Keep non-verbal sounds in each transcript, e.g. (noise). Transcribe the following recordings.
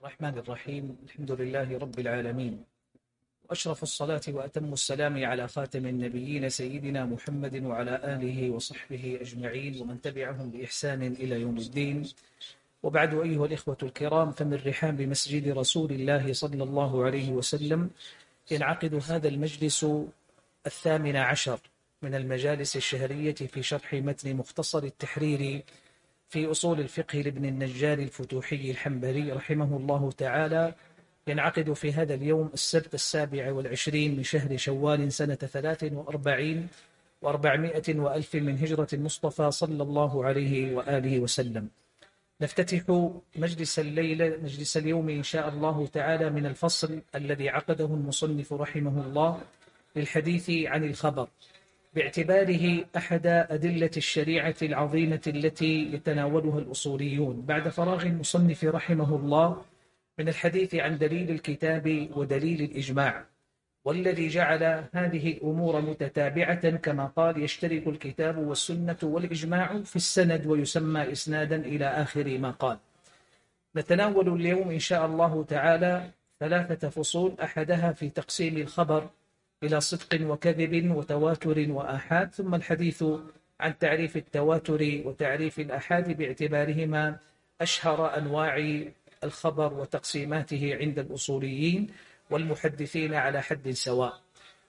الرحمن الرحيم. الحمد لله رب العالمين. وأشرف الصلاة وأتم السلام على خاتم النبيين سيدنا محمد وعلى آله وصحبه أجمعين ومن تبعهم بإحسان إلى يوم الدين. وبعد أيها الإخوة الكرام فمن رحاب مسجد رسول الله صلى الله عليه وسلم ينعقد هذا المجلس الثامن عشر من المجالس الشهرية في شرح متن مختصر التحرير في أصول الفقه لابن النجار الفتوحي الحنبلي رحمه الله تعالى ينعقد في هذا اليوم السبت السابع والعشرين من شهر شوال سنة ثلاث وأربعين وأربعمائة وألف من هجرة المصطفى صلى الله عليه وآله وسلم. نفتتح مجلس الليلة مجلس اليوم إن شاء الله تعالى من الفصل الذي عقده المصنف رحمه الله للحديث عن الخبر. باعتباره أحد أدلة الشريعة العظيمة التي يتناولها الأصوليون. بعد فراغ المصنف رحمه الله من الحديث عن دليل الكتاب ودليل الإجماع والذي جعل هذه الأمور متتابعة كما قال يشترك الكتاب والسنة والإجماع في السند ويسمى إسنادا إلى آخر ما قال. نتناول اليوم إن شاء الله تعالى ثلاثة فصول أحدها في تقسيم الخبر إلى صدق وكذب وتواتر وآحاد ثم الحديث عن تعريف التواتر وتعريف الآحاد باعتبارهما أشهر أنواع الخبر وتقسيماته عند الأصوليين والمحدثين على حد سواء.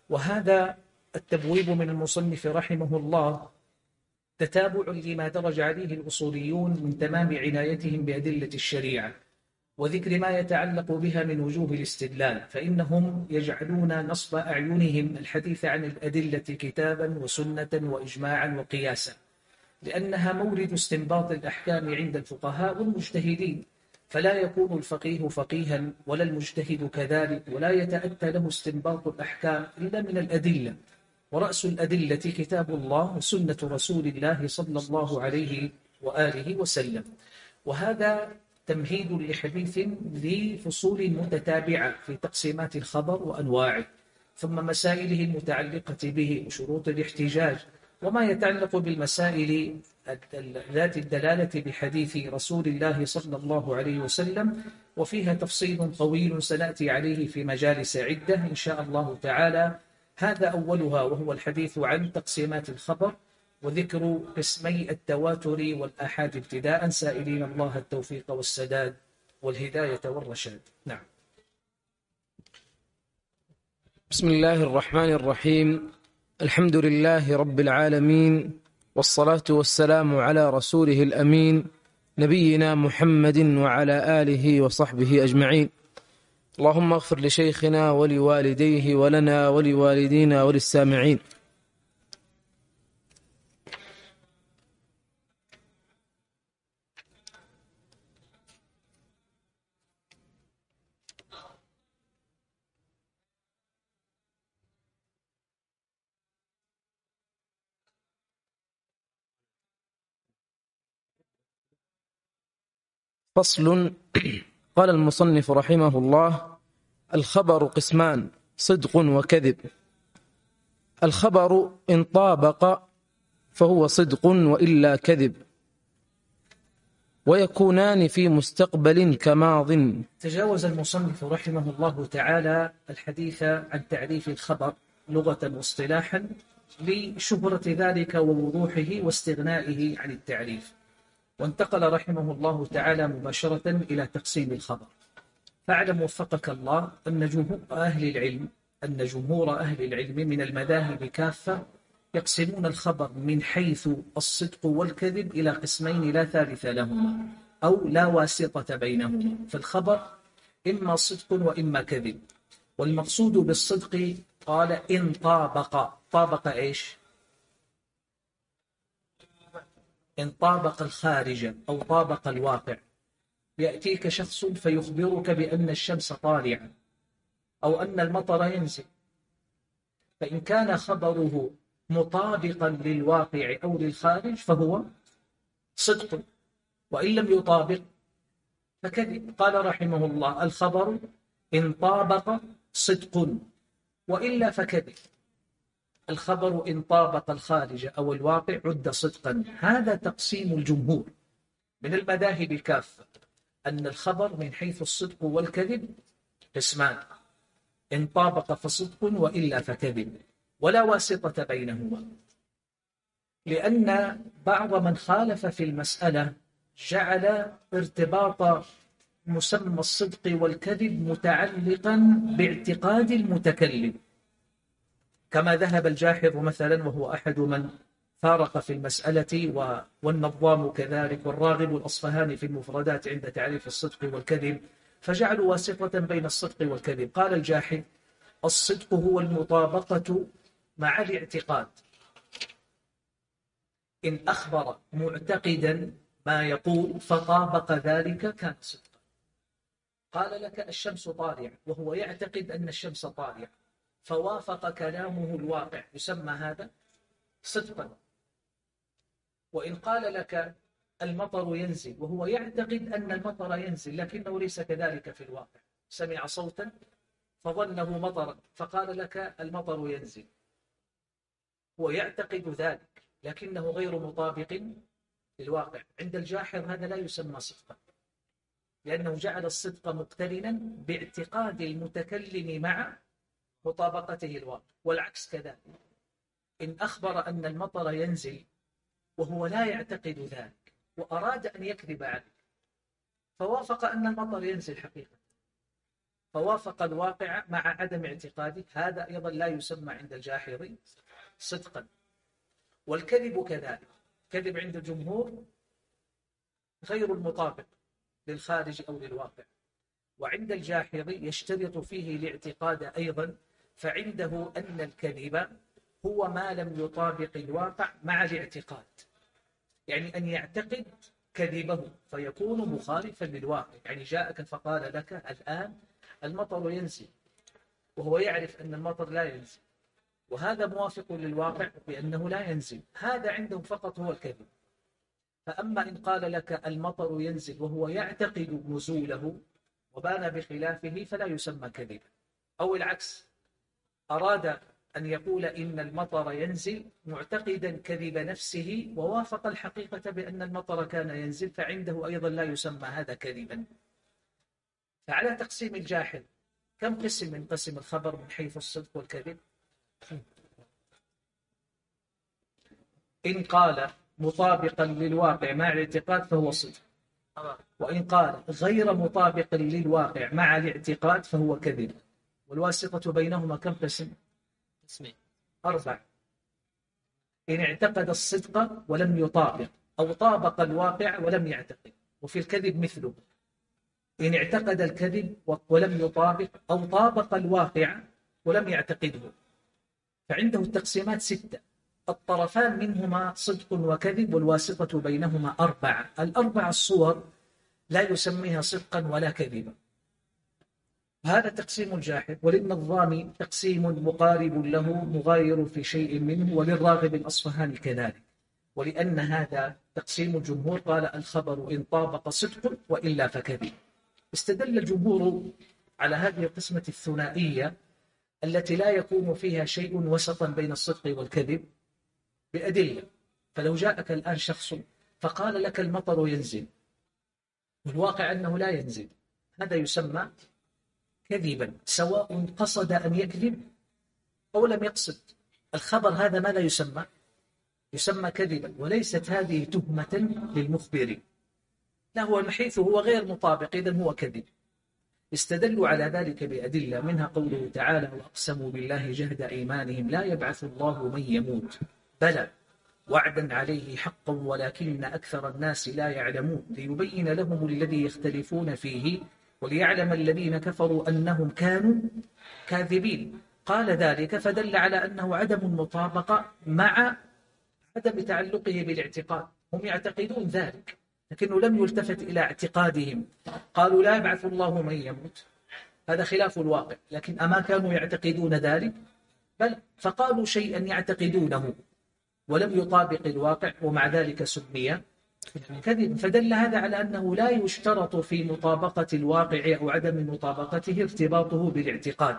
وهذا التبويب من المصنف رحمه الله تتابع لما درج عليه الأصوليون من تمام عنايتهم بأدلة الشريعة. وذكر ما يتعلق بها من وجوه الاستدلال فإنهم يجعلون نصب أعينهم الحديث عن الأدلة كتابا وسنة وإجماعا وقياسا لأنها مورد استنباط الأحكام عند الفقهاء والمجتهدين فلا يكون الفقيه فقيها ولا المجتهد كذلك ولا يتأتى له استنباط الأحكام إلا من الأدلة. ورأس الأدلة كتاب الله وسنة رسول الله صلى الله عليه وآله وسلم. وهذا تمهيد لحديث لفصول متتابعة في تقسيمات الخبر وأنواعه ثم مسائله المتعلقة به وشروط الاحتجاج وما يتعلق بالمسائل ذات الدلالة بحديث رسول الله صلى الله عليه وسلم وفيها تفصيل طويل سنأتي عليه في مجالس عدة إن شاء الله تعالى. هذا أولها وهو الحديث عن تقسيمات الخبر. وذكر قسمي التواتر والآحاد ابتداء. سائلين الله التوفيق والسداد والهداية والرشاد. نعم. بسم الله الرحمن الرحيم. الحمد لله رب العالمين والصلاة والسلام على رسوله الأمين نبينا محمد وعلى آله وصحبه أجمعين. اللهم اغفر لشيخنا ولوالديه ولنا ولوالدينا وللسامعين. فصل. (clears throat) قال المصنف رحمه الله الخبر قسمان صدق وكذب. الخبر إن طابق فهو صدق وإلا كذب. ويكونان في مستقبل كماض. تجاوز المصنف رحمه الله تعالى الحديث عن تعريف الخبر لغة واصطلاحا لشهرة ذلك ووضوحه واستغنائه عن التعريف. وانتقل رحمه الله تعالى مباشرة إلى تقسيم الخبر. فاعلم وفقك الله أن جمهور أهل العلم أن جمهور أهل العلم من المذاهب كافة يقسمون الخبر من حيث الصدق والكذب إلى قسمين لا ثالث لهما أو لا واسطة بينهما فالخبر إما صدق وإما كذب. والمقصود بالصدق قال إن طابق. طابق إيش؟ إن طابق الخارج أو طابق الواقع. يأتيك شخص فيخبرك بأن الشمس طالعة أو أن المطر ينزل. فإن كان خبره مطابقا للواقع أو للخارج فهو صدق وإن لم يطابق فكذب. قال رحمه الله الخبر إن طابق صدق وإلا فكذب. الخبر إن طابق الخارج أو الواقع عد صدقا. هذا تقسيم الجمهور من المذاهب كافة أن الخبر من حيث الصدق والكذب قسمان إن طابق فصدق وإلا فكذب ولا واسطة بينهما. لأن بعض من خالف في المسألة جعل ارتباط مسمى الصدق والكذب متعلقا باعتقاد المتكلم. كما ذهب الجاحظ مثلا وهو أحد من فارق في المسألة والنظام كذلك والراغب الأصفهاني في المفردات عند تعريف الصدق والكذب فجعلوا واسطة بين الصدق والكذب. قال الجاحظ الصدق هو المطابقة مع الاعتقاد. إن أخبر معتقدا ما يقول فطابق ذلك كان صدقا. قال لك الشمس طالعة وهو يعتقد أن الشمس طالعة فوافق كلامه الواقع. يسمى هذا صدقا. وإن قال لك المطر ينزل وهو يعتقد أن المطر ينزل لكنه ليس كذلك في الواقع. سمع صوتا فظنه مطرا فقال لك المطر ينزل. هو يعتقد ذلك لكنه غير مطابق للواقع. عند الجاحظ هذا لا يسمى صدقا لأنه جعل الصدق مقترنا باعتقاد المتكلم مع مطابقته الواقع والعكس كذلك إن أخبر أن المطر ينزل وهو لا يعتقد ذلك وأراد أن يكذب عليه فوافق أن المطر ينزل حقيقة. فوافق الواقع مع عدم اعتقاده هذا أيضا لا يسمى عند الجاحظ صدقا. والكذب كذلك كذب عند الجمهور غير المطابق للخارج أو للواقع. وعند الجاحظ يشترط فيه الاعتقاد أيضا فعنده أن الكذب هو ما لم يطابق الواقع مع الاعتقاد. يعني أن يعتقد كذبه فيكون مخالفا للواقع. يعني جاءك فقال لك الآن المطر ينزل وهو يعرف أن المطر لا ينزل وهذا موافق للواقع بأنه لا ينزل. هذا عنده فقط هو الكذب. فأما إن قال لك المطر ينزل وهو يعتقد نزوله وبان بخلافه فلا يسمى كذبا أو العكس. أراد أن يقول إن المطر ينزل معتقدا كذب نفسه ووافق الحقيقة بأن المطر كان ينزل فعنده أيضا لا يسمى هذا كذبا. فعلى تقسيم الجاحظ كم قسم من قسم الخبر من حيث الصدق والكذب؟ إن قال مطابقا للواقع مع الاعتقاد فهو صدق. وإن قال غير مطابق للواقع مع الاعتقاد فهو كذب. والواسطة بينهما كم قسم؟ اسمين أربع. إن اعتقد الصدق ولم يطابق أو طابق الواقع ولم يعتقد وفي الكذب مثله. إن اعتقد الكذب ولم يطابق أو طابق الواقع ولم يعتقده. فعنده التقسيمات ستة. الطرفان منهما صدق وكذب والواسطة بينهما أربعة. الأربع الصور لا يسميها صدقا ولا كذبا. هذا تقسيم الجاحد وللنظام تقسيم مقارب له مغاير في شيء منه وللراغب الأصفهاني كذلك. ولأن هذا تقسيم الجمهور قال الخبر إن طابق صدق وإلا فكذب. استدل الجمهور على هذه القسمة الثنائية التي لا يكون فيها شيء وسطا بين الصدق والكذب بأدلة. فلو جاءك الآن شخص فقال لك المطر ينزل والواقع أنه لا ينزل هذا يسمى كذبا سواء قصد أن يكذب أو لم يقصد. الخبر هذا ماذا يسمى؟ يسمى كذبا وليست هذه تهمة للمخبر لا هو حيث هو غير مطابق إذا هو كذب. استدلوا على ذلك بأدلة منها قوله تعالى وأقسموا بالله جهد إيمانهم لا يبعث الله من يموت. بلى وعدا عليه حقا ولكن أكثر الناس لا يعلمون. ليبين لهم الذي يختلفون فيه وليعلم الذين كفروا أنهم كانوا كاذبين. قال ذلك فدل على أنه عدم المطابقة مع عدم تعلقه بالاعتقاد. هم يعتقدون ذلك لكنه لم يلتفت إلى اعتقادهم. قالوا لا يبعث الله من يموت. هذا خلاف الواقع لكن أما كانوا يعتقدون ذلك؟ بل فقالوا شيئا يعتقدونه ولم يطابق الواقع ومع ذلك سمي كذب فدل هذا على أنه لا يشترط في مطابقة الواقع أو عدم مطابقته ارتباطه بالاعتقاد.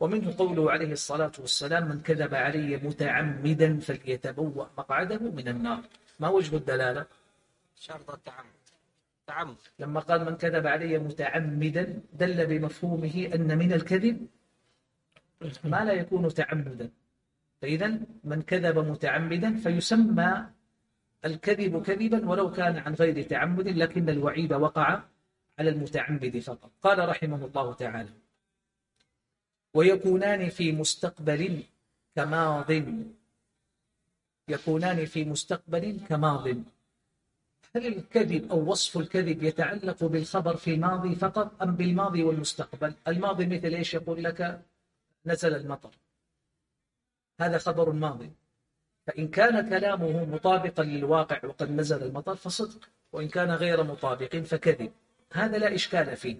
ومنه قوله عليه الصلاة والسلام من كذب علي متعمدا فليتبوأ مقعده من النار. ما وجه الدلالة؟ شرط التعمد. تعمد. لما قال من كذب علي متعمدا دل بمفهومه أن من الكذب ما لا يكون تعمدا. فإذا من كذب متعمدا فيسمى الكذب كذبا ولو كان عن غير تعمد لكن الوعيد وقع على المتعمد فقط. قال رحمه الله تعالى ويكونان في مستقبل كماض. يكونان في مستقبل كماض. هل الكذب أو وصف الكذب يتعلق بالخبر في الماضي فقط أم بالماضي والمستقبل؟ الماضي مثل إيش يقول لك؟ نزل المطر. هذا خبر ماضي. فإن كان كلامه مطابقا للواقع وقد نزل المطر فصدق وإن كان غير مطابق فكذب. هذا لا إشكال فيه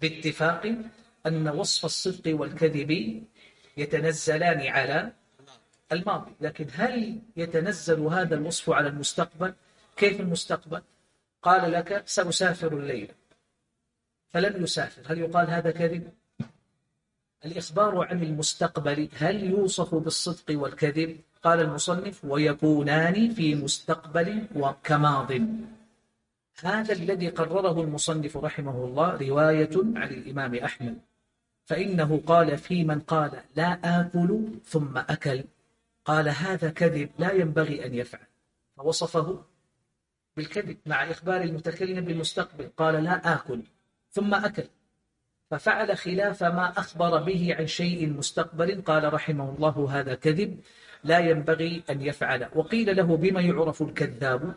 باتفاق أن وصف الصدق والكذب يتنزلان على الماضي. لكن هل يتنزل هذا الوصف على المستقبل؟ كيف المستقبل؟ قال لك سأسافر الليلة فلم يسافر. هل يقال هذا كذب؟ الإخبار عن المستقبل هل يوصف بالصدق والكذب؟ قال المصنف ويكونان في مستقبل وكماض. هذا الذي قرره المصنف رحمه الله رواية عن الإمام أحمد. فإنه قال في من قال لا آكل ثم أكل. قال هذا كذب لا ينبغي أن يفعل. فوصفه بالكذب مع إخبار المتكلم بالمستقبل. قال لا آكل ثم أكل. ففعل خلاف ما أخبر به عن شيء مستقبل. قال رحمه الله هذا كذب لا ينبغي أن يفعل. وقيل له بما يعرف الكذاب؟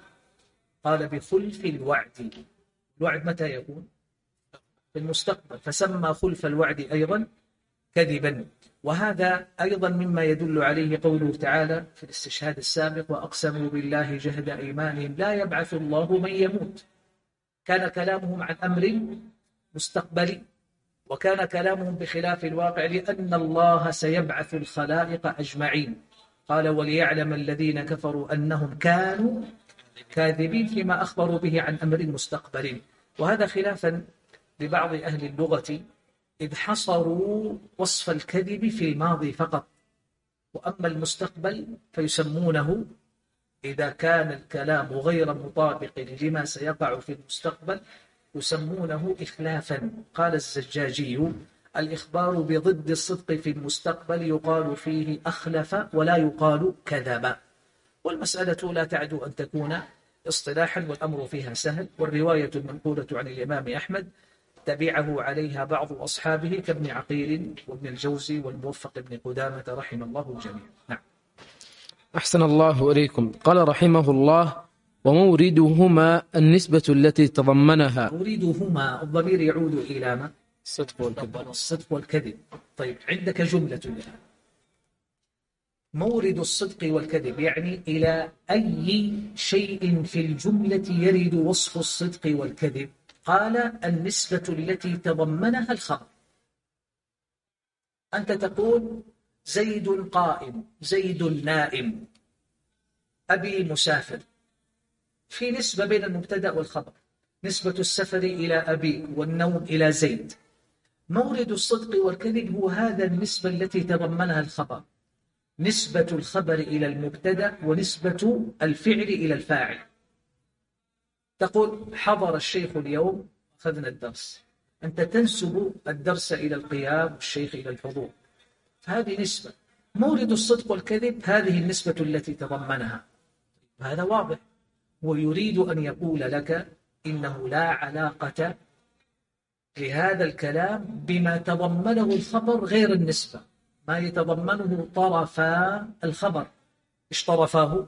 قال بخلف الوعد. الوعد متى يكون؟ في المستقبل. فسمى خلف الوعد أيضا كذبا. وهذا أيضا مما يدل عليه قوله تعالى في الاستشهاد السابق وأقسموا بالله جهد أيمانهم لا يبعث الله من يموت. كان كلامهم عن أمر مستقبلي وكان كلامهم بخلاف الواقع لأن الله سيبعث الخلائق أجمعين. قال وليعلم الذين كفروا أنهم كانوا كاذبين فيما أخبروا به عن أمر مستقبل. وهذا خلافا لبعض أهل اللغة إذ حصروا وصف الكذب في الماضي فقط. وأما المستقبل فيسمونه إذا كان الكلام غير مطابق لما سيقع في المستقبل يسمونه إخلافا. قال الزجاجي الإخبار بضد الصدق في المستقبل يقال فيه أخلف ولا يقال كذب. والمسألة لا تعدو أن تكون اصطلاحا والأمر فيها سهل. والرواية المنقولة عن الإمام أحمد تبعه عليها بعض أصحابه كابن عقيل وابن الجوزي والموفق ابن قدامة رحم الله الجميع نعم. أحسن الله إليكم. قال رحمه الله وموردهما النسبة التي تضمنها. موردهما الضمير يعود إلى ما؟ الصدق والكذب. الصدق والكذب. طيب عندك جملة الآن. مورد الصدق والكذب يعني إلى أي شيء في الجملة يرد وصف الصدق والكذب؟ قال النسبة التي تضمنها الخبر. أنت تقول زيد قائم زيد نائم أبي مسافر. في نسبة بين المبتدأ والخبر. نسبة السفر إلى أبي والنوم إلى زيد. مورد الصدق والكذب هو هذا النسبة التي تضمنها الخبر. نسبة الخبر إلى المبتدأ ونسبة الفعل إلى الفاعل. تقول حضر الشيخ اليوم أخذنا الدرس. أنت تنسب الدرس إلى القيام والشيخ إلى الحضور. فهذه نسبة. مورد الصدق والكذب هذه النسبة التي تضمنها. هذا واضح. ويريد أن يقول لك إنه لا علاقة لهذا الكلام بما تضمنه الخبر غير النسبة ما يتضمنه طرفا الخبر. إيش طرفاه؟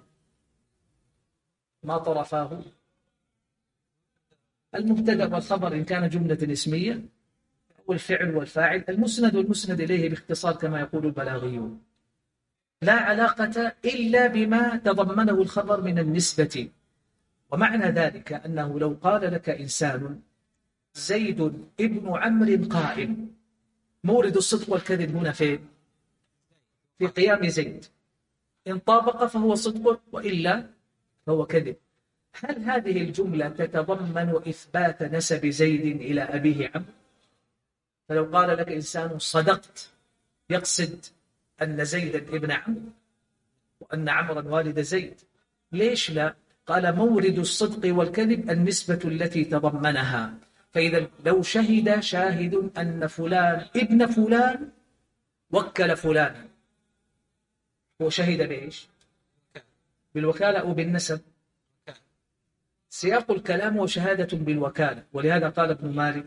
ما طرفاه؟ المبتدأ والخبر إن كان جملة اسمية والفعل والفاعل المسند والمسند إليه باختصار كما يقول البلاغيون. لا علاقة إلا بما تضمنه الخبر من النسبة. ومعنى ذلك أنه لو قال لك إنسان زيد ابن عمرو قائم مورد الصدق والكذب هنا فين؟ في قيام زيد إن طابق فهو صدق وإلا فهو كذب هل هذه الجملة تتضمن إثبات نسب زيد إلى أبيه عمرو؟ فلو قال لك إنسان صدقت يقصد أن زيدا ابن عمرو وأن عمرا والد زيد ليش لا؟ قال مورد الصدق والكذب النسبة التي تضمنها فإذا لو شهد شاهد أن فلان ابن فلان وكل فلانا هو شهد بإيش؟ بالوكالة أو بالنسب؟ سياق الكلام هو شهادة بالوكالة. ولهذا قال ابن مالك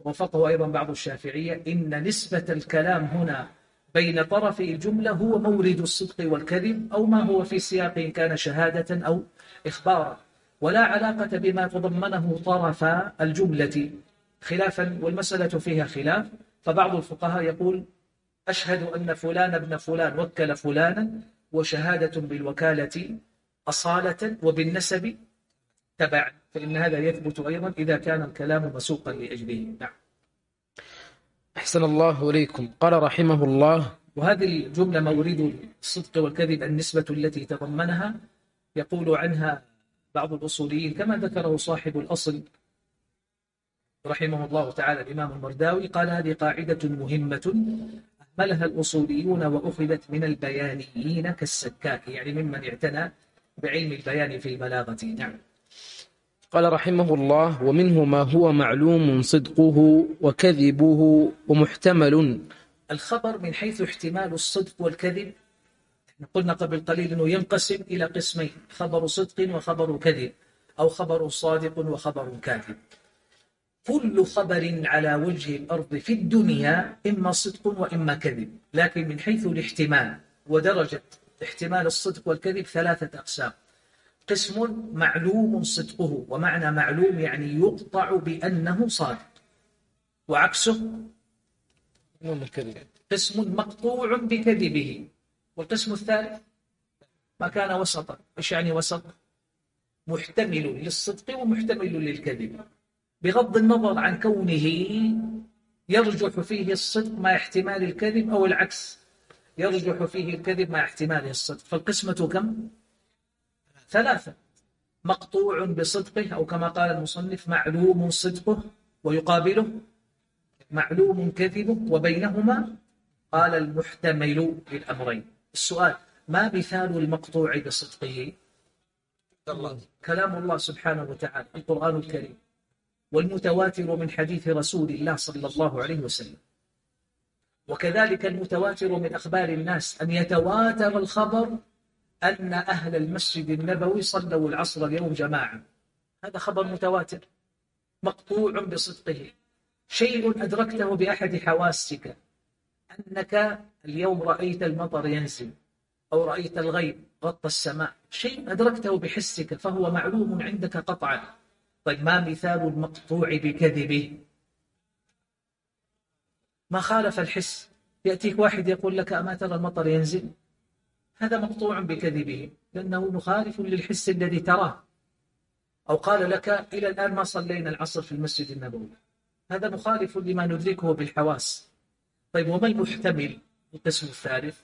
وفقه أيضا بعض الشافعية إن نسبة الكلام هنا بين طرفي الجملة هو مورد الصدق والكذب أو ما هو في سياق كان شهادة أو إخبارا. ولا علاقة بما تضمنه طرف الجملة. خلافا والمسألة فيها خلاف. فبعض الفقهاء يقول أشهد أن فلان ابن فلان وكل فلانا وشهادة بالوكالة أصالة وبالنسب تبعا فإن هذا يثبت أيضا إذا كان الكلام مسوقا لأجله. نعم. أحسن الله إليكم. قال رحمه الله وهذه الجملة مورد الصدق والكذب النسبة التي تضمنها يقول عنها بعض الأصوليين كما ذكره صاحب الأصل رحمه الله تعالى الإمام المرداوي قال هذه قاعدة مهمة أهملها الأصوليون وأخذت من البيانيين كالسكاك يعني ممن اعتنى بعلم البيان في البلاغة نعم. قال رحمه الله ومنه ما هو معلوم صدقه وكذبه ومحتمل. الخبر من حيث احتمال الصدق والكذب قلنا قبل قليل أنه ينقسم إلى قسمين خبر صدق وخبر كذب أو خبر صادق وخبر كاذب. كل خبر على وجه الأرض في الدنيا إما صدق وإما كذب لكن من حيث الاحتمال ودرجة احتمال الصدق والكذب ثلاثة أقسام. قسم معلوم صدقه ومعنى معلوم يعني يقطع بأنه صادق. وعكسه قسم مقطوع بكذبه. والقسم الثالث ما كان وسطا إيش يعني وسط. محتمل للصدق ومحتمل للكذب. بغض النظر عن كونه يرجح فيه الصدق مع احتمال الكذب أو العكس. يرجح فيه الكذب مع احتمال الصدق. فالقسمة كم؟ ثلاثة. مقطوع بصدقه أو كما قال المصنف معلوم صدقه ويقابله. معلوم كذبه وبينهما قال المحتمل للأمرين. السؤال ما مثال المقطوع بصدقه؟ الله. كلام الله سبحانه وتعالى القرآن الكريم والمتواتر من حديث رسول الله صلى الله عليه وسلم. وكذلك المتواتر من أخبار الناس أن يتواتر الخبر أن أهل المسجد النبوي صلوا العصر اليوم جماعة هذا خبر متواتر مقطوع بصدقه. شيء أدركته بأحد حواسك أنك اليوم رأيت المطر ينزل أو رأيت الغيب غطى السماء. شيء أدركته بحسك فهو معلوم عندك قطعا. طيب ما مثال المقطوع بكذبه؟ ما خالف الحس؟ يأتيك واحد يقول لك أما ترى المطر ينزل؟ هذا مقطوع بكذبه لأنه مخالف للحس الذي تراه. أو قال لك إلى الآن ما صلينا العصر في المسجد النبوي. هذا مخالف لما ندركه بالحواس. طيب وما المحتمل القسم الثالث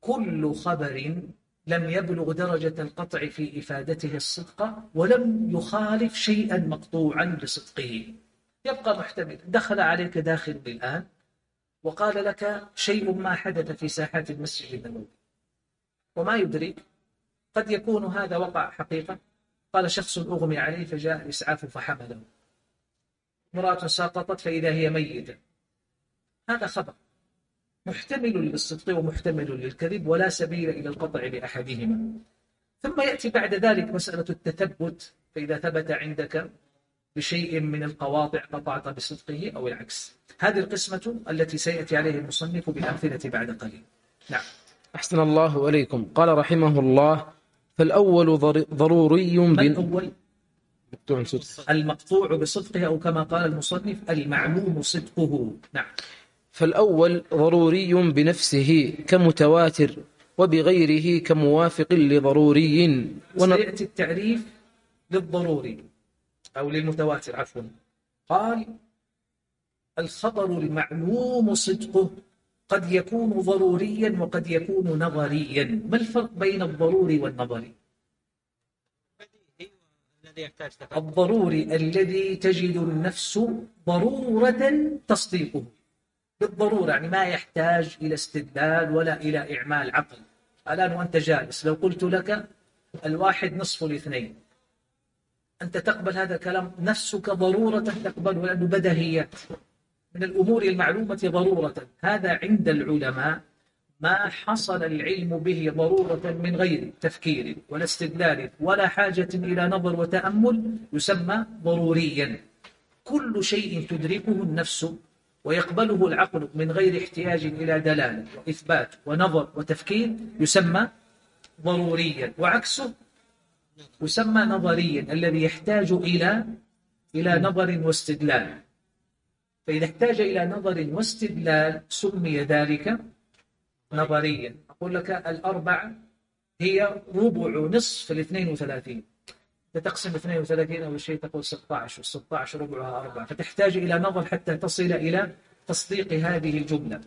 كل خبر لم يبلغ درجة القطع في إفادته الصدق ولم يخالف شيئا مقطوعا بصدقه. يبقى محتمل. دخل عليك داخل الآن وقال لك شيء ما حدث في ساحات المسجد النبوي. وما يدرك قد يكون هذا وقع حقيقة. قال شخص أغمي عليه فجاء الإسعاف فحمله. امرأة سقطت فإذا هي ميتة. هذا خبر. محتمل للصدق ومحتمل للكذب ولا سبيل إلى القطع بأحدهما ثم يأتي بعد ذلك مسألة التثبت فإذا ثبت عندك بشيء من القواطع قطعت بصدقه أو العكس. هذه القسمة التي سيأتي عليه المصنف بالأمثلة بعد قليل. نعم. أحسن الله إليكم. قال رحمه الله فالأول ضروري ما الأول؟ المقطوع بصدقه أو كما قال المصنف المعلوم صدقه. نعم. فالأول ضروري بنفسه كمتواتر وبغيره كموافق لضروري. سيأتي التعريف للضروري أو للمتواتر عفوا. قال الخبر المعلوم صدقه قد يكون ضروريا وقد يكون نظريا. ما الفرق بين الضروري والنظري؟ الضروري الذي تجد النفس ضرورة تصديقه. بالضرورة يعني ما يحتاج إلى استدلال ولا إلى إعمال عقل. الآن وأنت جالس لو قلت لك الواحد نصف الاثنين أنت تقبل هذا الكلام؟ نفسك ضرورة تقبله لأنه بدهيات. من الأمور المعلومة ضرورة. هذا عند العلماء ما حصل العلم به ضرورة من غير تفكير ولا استدلال ولا حاجة إلى نظر وتأمل يسمى ضروريا. كل شيء تدركه النفس ويقبله العقل من غير احتياج إلى دلالة وإثبات ونظر وتفكير يسمى ضروريا وعكسه يسمى نظريا الذي يحتاج إلى إلى نظر واستدلال. فإذا احتاج إلى نظر واستدلال سمي ذلك نظريا. أقول لك الأربع هي ربع نصف الاثنين وثلاثين. تقسم 32 أول شيء تقول 16 وال16 ربعها أربعة. فتحتاج إلى نظر حتى تصل إلى تصديق هذه الجملة.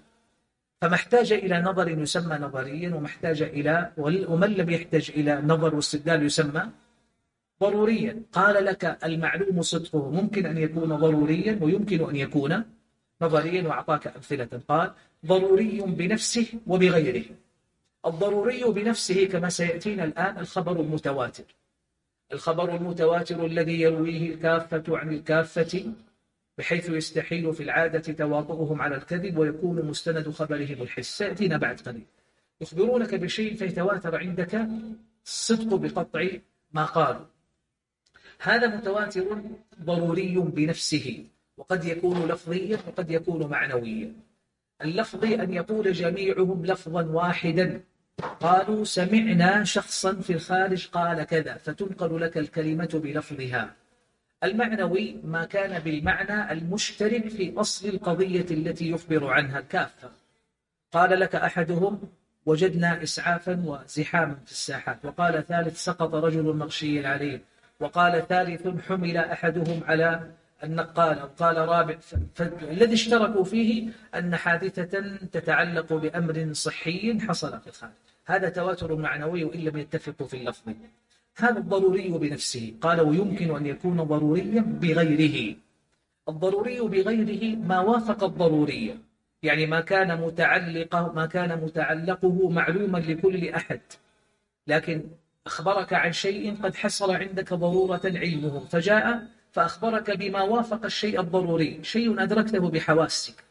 فما احتاج إلى نظر يسمى نظريا وما احتاج إلى ومن لم يحتاج إلى نظر واستدلال يسمى ضروريا. قال لك المعلوم صدقه ممكن أن يكون ضروريا ويمكن أن يكون نظريا وأعطاك أمثلة قال ضروري بنفسه وبغيره. الضروري بنفسه كما سيأتينا الآن الخبر المتواتر. الخبر المتواتر الذي يرويه الكافة عن الكافة بحيث يستحيل في العادة تواطؤهم على الكذب ويكون مستند خبرهم الحس. سيأتينا بعد قليل. يخبرونك بشيء فيتواتر عندك؟ الصدق بقطع ما قالوا. هذا متواتر ضروري بنفسه وقد يكون لفظيا وقد يكون معنويا. اللفظي أن يقول جميعهم لفظا واحدا قالوا سمعنا شخصا في الخارج قال كذا فتنقل لك الكلمة بلفظها. المعنوي ما كان بالمعنى المشترك في أصل القضية التي يخبر عنها كافة قال لك أحدهم وجدنا إسعافا وزحاما في الساحات وقال ثالث سقط رجل مغشي عليه وقال ثالث حمل أحدهم على النقال أو قال رابع فالذي اشتركوا فيه أن حادثة تتعلق بأمر صحي حصل في الخارج. هذا تواتر معنوي وإن لم يتفقوا في اللفظ. هذا الضروري بنفسه. قال ويمكن أن يكون ضروريا بغيره. الضروري بغيره ما وافق الضرورية يعني ما كان متعلقه ما كان متعلقه معلوما لكل أحد. لكن أخبرك عن شيء قد حصل عندك ضرورة علمه. فجاء فأخبرك بما وافق الشيء الضروري. شيء أدركته بحواسك.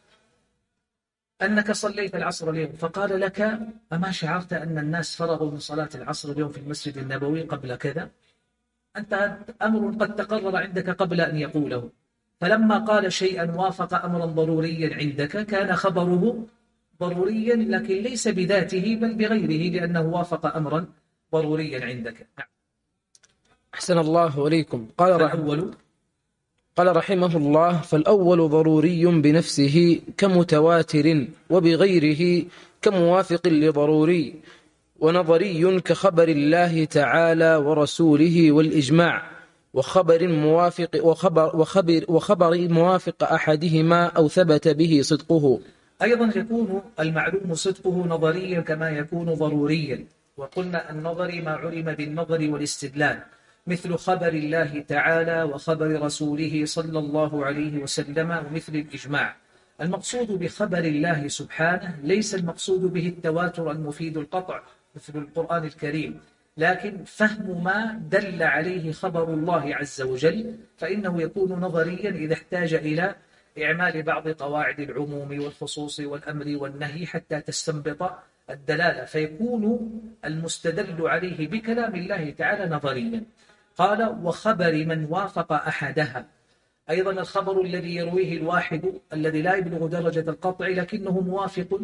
أنك صليت العصر اليوم. فقال لك أما شعرت أن الناس فرغوا من صلاة العصر اليوم في المسجد النبوي قبل كذا؟ أنت أمر قد تقرر عندك قبل أن يقوله. فلما قال شيئا وافق أمرا ضروريا عندك كان خبره ضروريا لكن ليس بذاته بل بغيره لأنه وافق أمرا ضروريا عندك. نعم. أحسن الله وليكم قال الأول قال رحمه الله فالأول ضروري بنفسه كمتواتر وبغيره كموافق لضروري ونظري كخبر الله تعالى ورسوله والإجماع وخبر موافق وخبر, وخبر, وخبر موافق أحدهما أو ثبت به صدقه. أيضا يكون المعلوم صدقه نظريا كما يكون ضروريا وقلنا النظر ما علم بالنظر والاستدلال. مثل خبر الله تعالى وخبر رسوله صلى الله عليه وسلم ومثل الإجماع. المقصود بخبر الله سبحانه ليس المقصود به التواتر المفيد القطع مثل القرآن الكريم لكن فهم ما دل عليه خبر الله عز وجل فإنه يكون نظريا إذا احتاج إلى إعمال بعض قواعد العموم والخصوص والأمر والنهي حتى تستنبط الدلالة فيكون المستدل عليه بكلام الله تعالى نظريا. قال وخبر من وافق أحدها. أيضا الخبر الذي يرويه الواحد الذي لا يبلغ درجة القطع لكنه موافق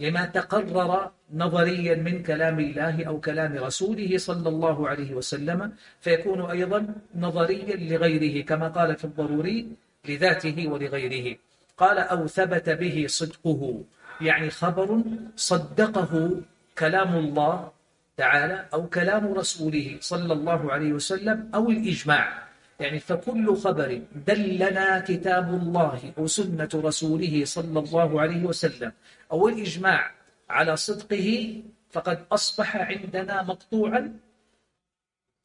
لما تقرر نظريا من كلام الله أو كلام رسوله صلى الله عليه وسلم. فيكون أيضا نظريا لغيره كما قال في الضروري لذاته ولغيره. قال أو ثبت به صدقه. يعني خبر صدقه كلام الله تعالى أو كلام رسوله صلى الله عليه وسلم أو الإجماع. يعني فكل خبر دلنا كتاب الله أو سنة رسوله صلى الله عليه وسلم أو الإجماع على صدقه فقد أصبح عندنا مقطوعا.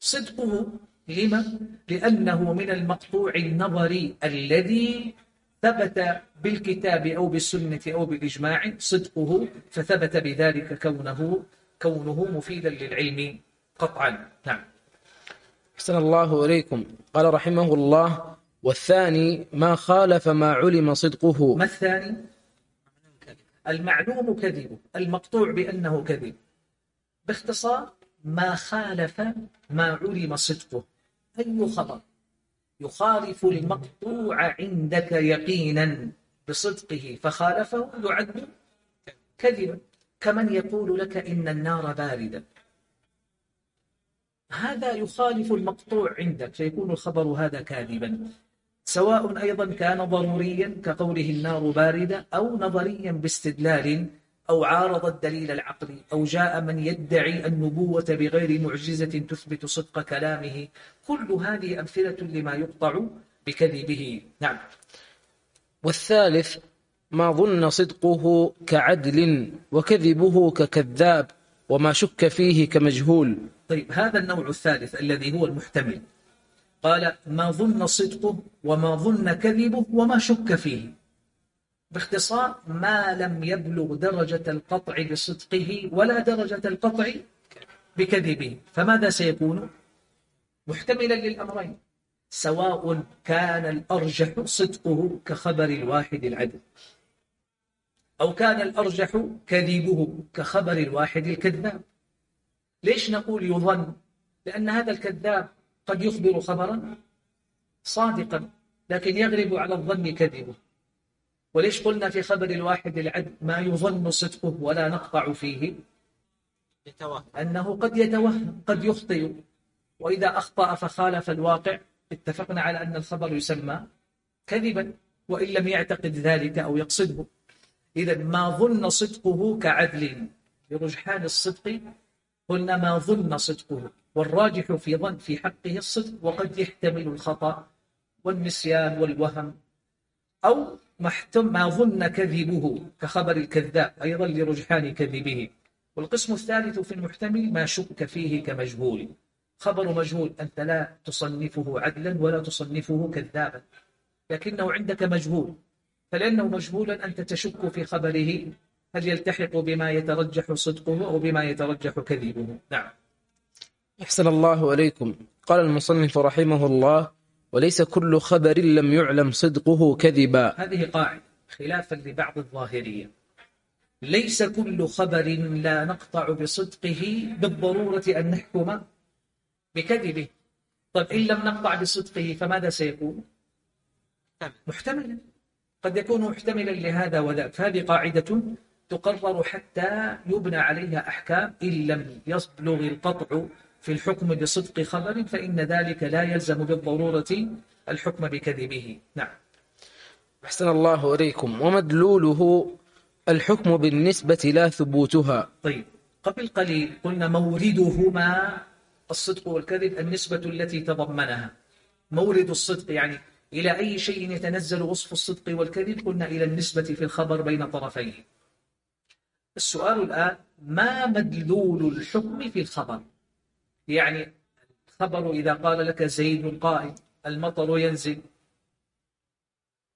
صدقه لما؟ لأنه من المقطوع النظري الذي ثبت بالكتاب أو بالسنة أو بالإجماع. صدقه فثبت بذلك كونه كونه مفيدا للعلم قطعا. نعم. أحسن الله إليكم. قال رحمه الله والثاني ما خالف ما علم صدقه. ما الثاني؟ المعلوم كذبه المقطوع بأنه كذب. باختصار ما خالف ما علم صدقه. أي خبر؟ يخالف المقطوع عندك يقينا بصدقه فخالفه يعد كذبا. كمن يقول لك إن النار باردة. هذا يخالف المقطوع عندك فيكون الخبر هذا كاذبا. سواء أيضا كان ضروريا كقوله النار باردة أو نظريا باستدلال أو عارض الدليل العقلي أو جاء من يدعي النبوة بغير معجزة تثبت صدق كلامه. كل هذه أمثلة لما يقطع بكذبه. نعم. والثالث ما ظن صدقه كعدل وكذبه ككذاب وما شك فيه كمجهول. طيب هذا النوع الثالث الذي هو المحتمل. قال ما ظن صدقه وما ظن كذبه وما شك فيه. باختصار ما لم يبلغ درجة القطع بصدقه ولا درجة القطع بكذبه. فماذا سيكون؟ محتملا للأمرين. سواء كان الأرجح صدقه كخبر الواحد العدل. أو كان الأرجح كذبه كخبر الواحد الكذاب. ليش نقول يظن؟ لأن هذا الكذاب قد يخبر خبرا؟ صادقا لكن يغلب على الظن كذبه. وليش قلنا في خبر الواحد العدل ما يظن صدقه ولا نقطع فيه؟ يتوهم. أنه قد يتوهم قد يخطئ. وإذا أخطأ فخالف الواقع. اتفقنا على أن الخبر يسمى كذبا وإن لم يعتقد ذلك أو يقصده. إذا ما ظن صدقه كعدل. برجحان الصدق قلنا ما ظن صدقه. والراجح في ظن في حقه الصدق وقد يحتمل الخطأ والنسيان والوهم. أو ما ظن كذبه كخبر الكذاب أيضا لرجحان كذبه. والقسم الثالث في المحتمل ما شك فيه كمجهول. خبر مجهول أنت لا تصنفه عدلا ولا تصنفه كذابا لكنه عندك مجهول. فلأنه مجهولا أنت تشك في خبره هل يلتحق بما يترجح صدقه أو بما يترجح كذبه؟ نعم. أحسن الله عليكم. قال المصنف رحمه الله وليس كل خبر لم يعلم صدقه كذبا. هذه قاعدة خلافا لبعض الظاهرية ليس كل خبر لا نقطع بصدقه بالضرورة أن نحكم بكذبه. طيب إن لم نقطع بصدقه فماذا سيكون؟ محتملا قد يكون محتملا لهذا وذاك. فهذه قاعدة تقرر حتى يبنى عليها أحكام. إن لم يبلغ القطع في الحكم بصدق خبر فإن ذلك لا يلزم بالضرورة الحكم بكذبه. نعم. أحسن الله إليكم. ومدلوله الحكم بالنسبة لا ثبوتها. طيب. قبل قليل قلنا موردهما الصدق والكذب النسبة التي تضمنها. مورد الصدق يعني إلى أي شيء يتنزل وصف الصدق والكذب؟ قلنا إلى النسبة في الخبر بين طرفيه السؤال الآن ما مدلول الحكم في الخبر؟ يعني خبر إذا قال لك زيد قائم المطر ينزل.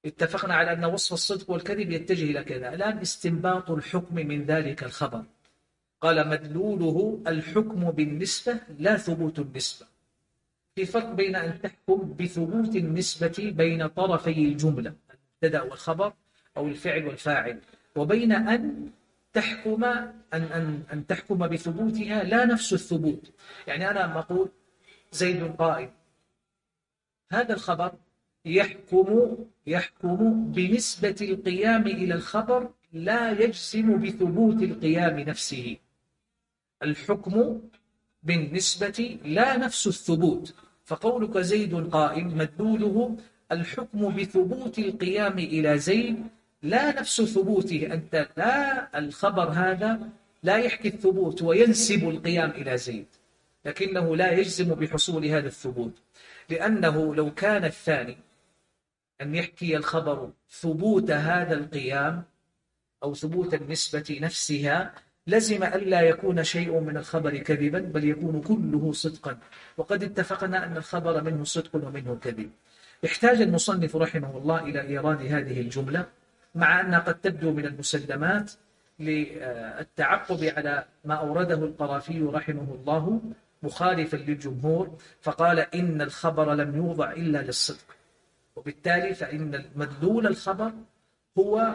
اتفقنا على أن وصف الصدق والكذب يتجه إلى كذا. الآن استنباط الحكم من ذلك الخبر. قال مدلوله الحكم بالنسبة لا ثبوت النسبة. في فرق بين أن تحكم بثبوت النسبة بين طرفي الجملة المبتدأ والخبر أو الفعل والفاعل وبين أن تحكم أن, أن, أن تحكم بثبوتها لا نفس الثبوت. يعني أنا لما أقول زيد قائم هذا الخبر يحكم يحكم بنسبة القيام إلى الخبر لا يجزم بثبوت القيام نفسه. الحكم بالنسبة لا نفس الثبوت فقولك زيد قائم مدلوله الحكم بثبوت القيام إلى زيد لا نفس ثبوته أنت لا الخبر هذا لا يحكي الثبوت وينسب القيام إلى زيد لكنه لا يجزم بحصول هذا الثبوت لأنه لو كان الثاني أن يحكي الخبر ثبوت هذا القيام أو ثبوت النسبة نفسها لزم ألا يكون شيء من الخبر كذبا بل يكون كله صدقا. وقد اتفقنا أن الخبر منه صدق ومنه كذب. احتاج المصنف رحمه الله إلى إيراد هذه الجملة مع أنها قد تبدو من المسلمات للتعقب على ما أورده القرافي رحمه الله مخالفا للجمهور فقال إن الخبر لم يوضع إلا للصدق. وبالتالي فإن مدلول الخبر هو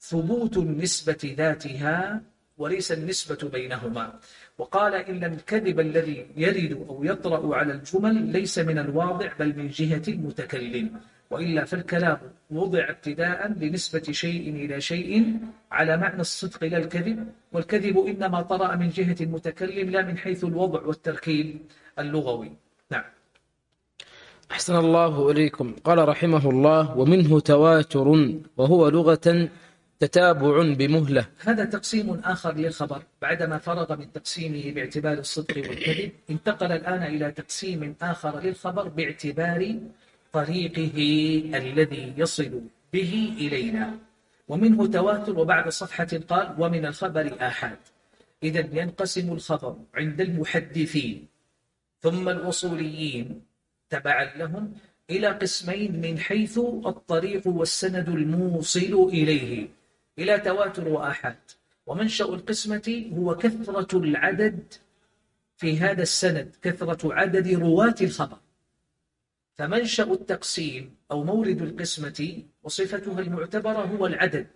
ثبوت النسبة ذاتها وليس النسبة بينهما. وقال إن الكذب الذي يرد أو يطرأ على الجمل ليس من الواضع بل من جهة المتكلم. وإلا فالكلام وضع ابتداء لنسبة شيء إلى شيء على معنى الصدق لا الكذب. والكذب إنما طرأ من جهة المتكلم لا من حيث الوضع والتركيب اللغوي. نعم. أحسن الله إليكم. قال رحمه الله ومنه تواتر وهو لغة تتابع بمهلة. هذا تقسيم آخر للخبر. بعدما فرغ من تقسيمه باعتبار الصدق والكذب انتقل الآن إلى تقسيم آخر للخبر باعتبار طريقه الذي يصل به إلينا. ومنه تواتر وبعد صفحة قال ومن الخبر آحاد. إذا ينقسم الخبر عند المحدثين ثم الأصوليين. تبعا لهم إلى قسمين من حيث الطريق والسند الموصل إليه. إلى تواتر وآحاد. ومنشأ القسمة هو كثرة العدد في هذا السند كثرة عدد رواة الخبر. فمنشأ التقسيم أو مورد القسمة وصفتها المعتبرة هو العدد.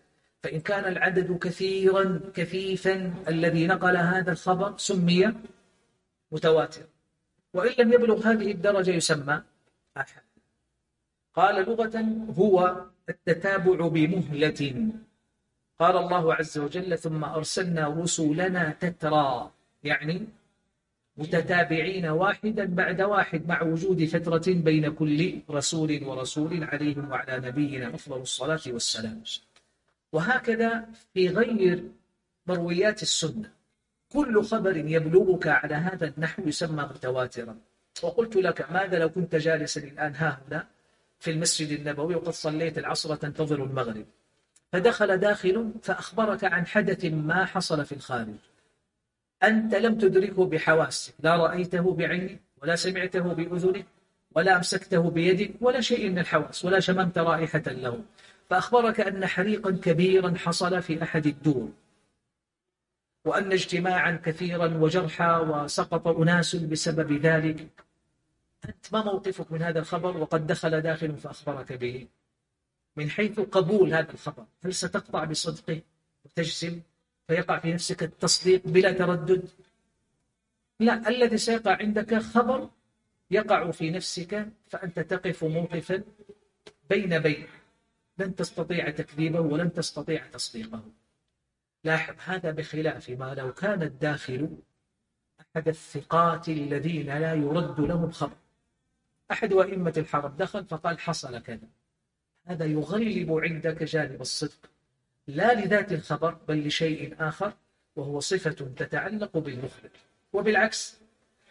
فإن كان العدد كثيرا كثيفا الذي نقل هذا الخبر سمي متواتر. وإن لم يبلغ هذه الدرجة يسمى أحد قال لغة هو التتابع بمهلة قال الله عز وجل ثم أرسلنا رسولنا تترى يعني متتابعين واحدا بعد واحد مع وجود فترة بين كل رسول ورسول عليهم وعلى نبينا أفضل الصلاة والسلام. وهكذا في غير مرويات السنة كل خبر يبلغك على هذا النحو يسمى متواترا. وقلت لك ماذا لو كنت جالسا الآن ها هنا في المسجد النبوي وقد صليت العصر تنتظر المغرب؟ فدخل داخل فأخبرك عن حدث ما حصل في الخارج. أنت لم تدركه بحواسك لا رأيته بعينك ولا سمعته بأذنك ولا أمسكته بيدك ولا شيء من الحواس ولا شممت رائحة له. فأخبرك أن حريقا كبيرا حصل في أحد الدور. وأن اجتماعا كثيرا وجرحى وسقط أناس بسبب ذلك. أنت ما موقفك من هذا الخبر؟ وقد دخل داخل فأخبرك به. من حيث قبول هذا الخبر هل ستقطع بصدقه وتجزم فيقع في نفسك التصديق بلا تردد؟ لا الذي سيقع عندك خبر يقع في نفسك فأنت تقف موقفا بين بين. لن تستطيع تكذيبه ولن تستطيع تصديقه. لاحظ هذا بخلاف ما لو كان الداخل أحد الثقات الذين لا يرد لهم خبر. أحد أئمة الحرم دخل فقال حصل كذا. هذا يغلب عندك جانب الصدق لا لذات الخبر بل لشيء آخر وهو صفة تتعلق بالمخبر وبالعكس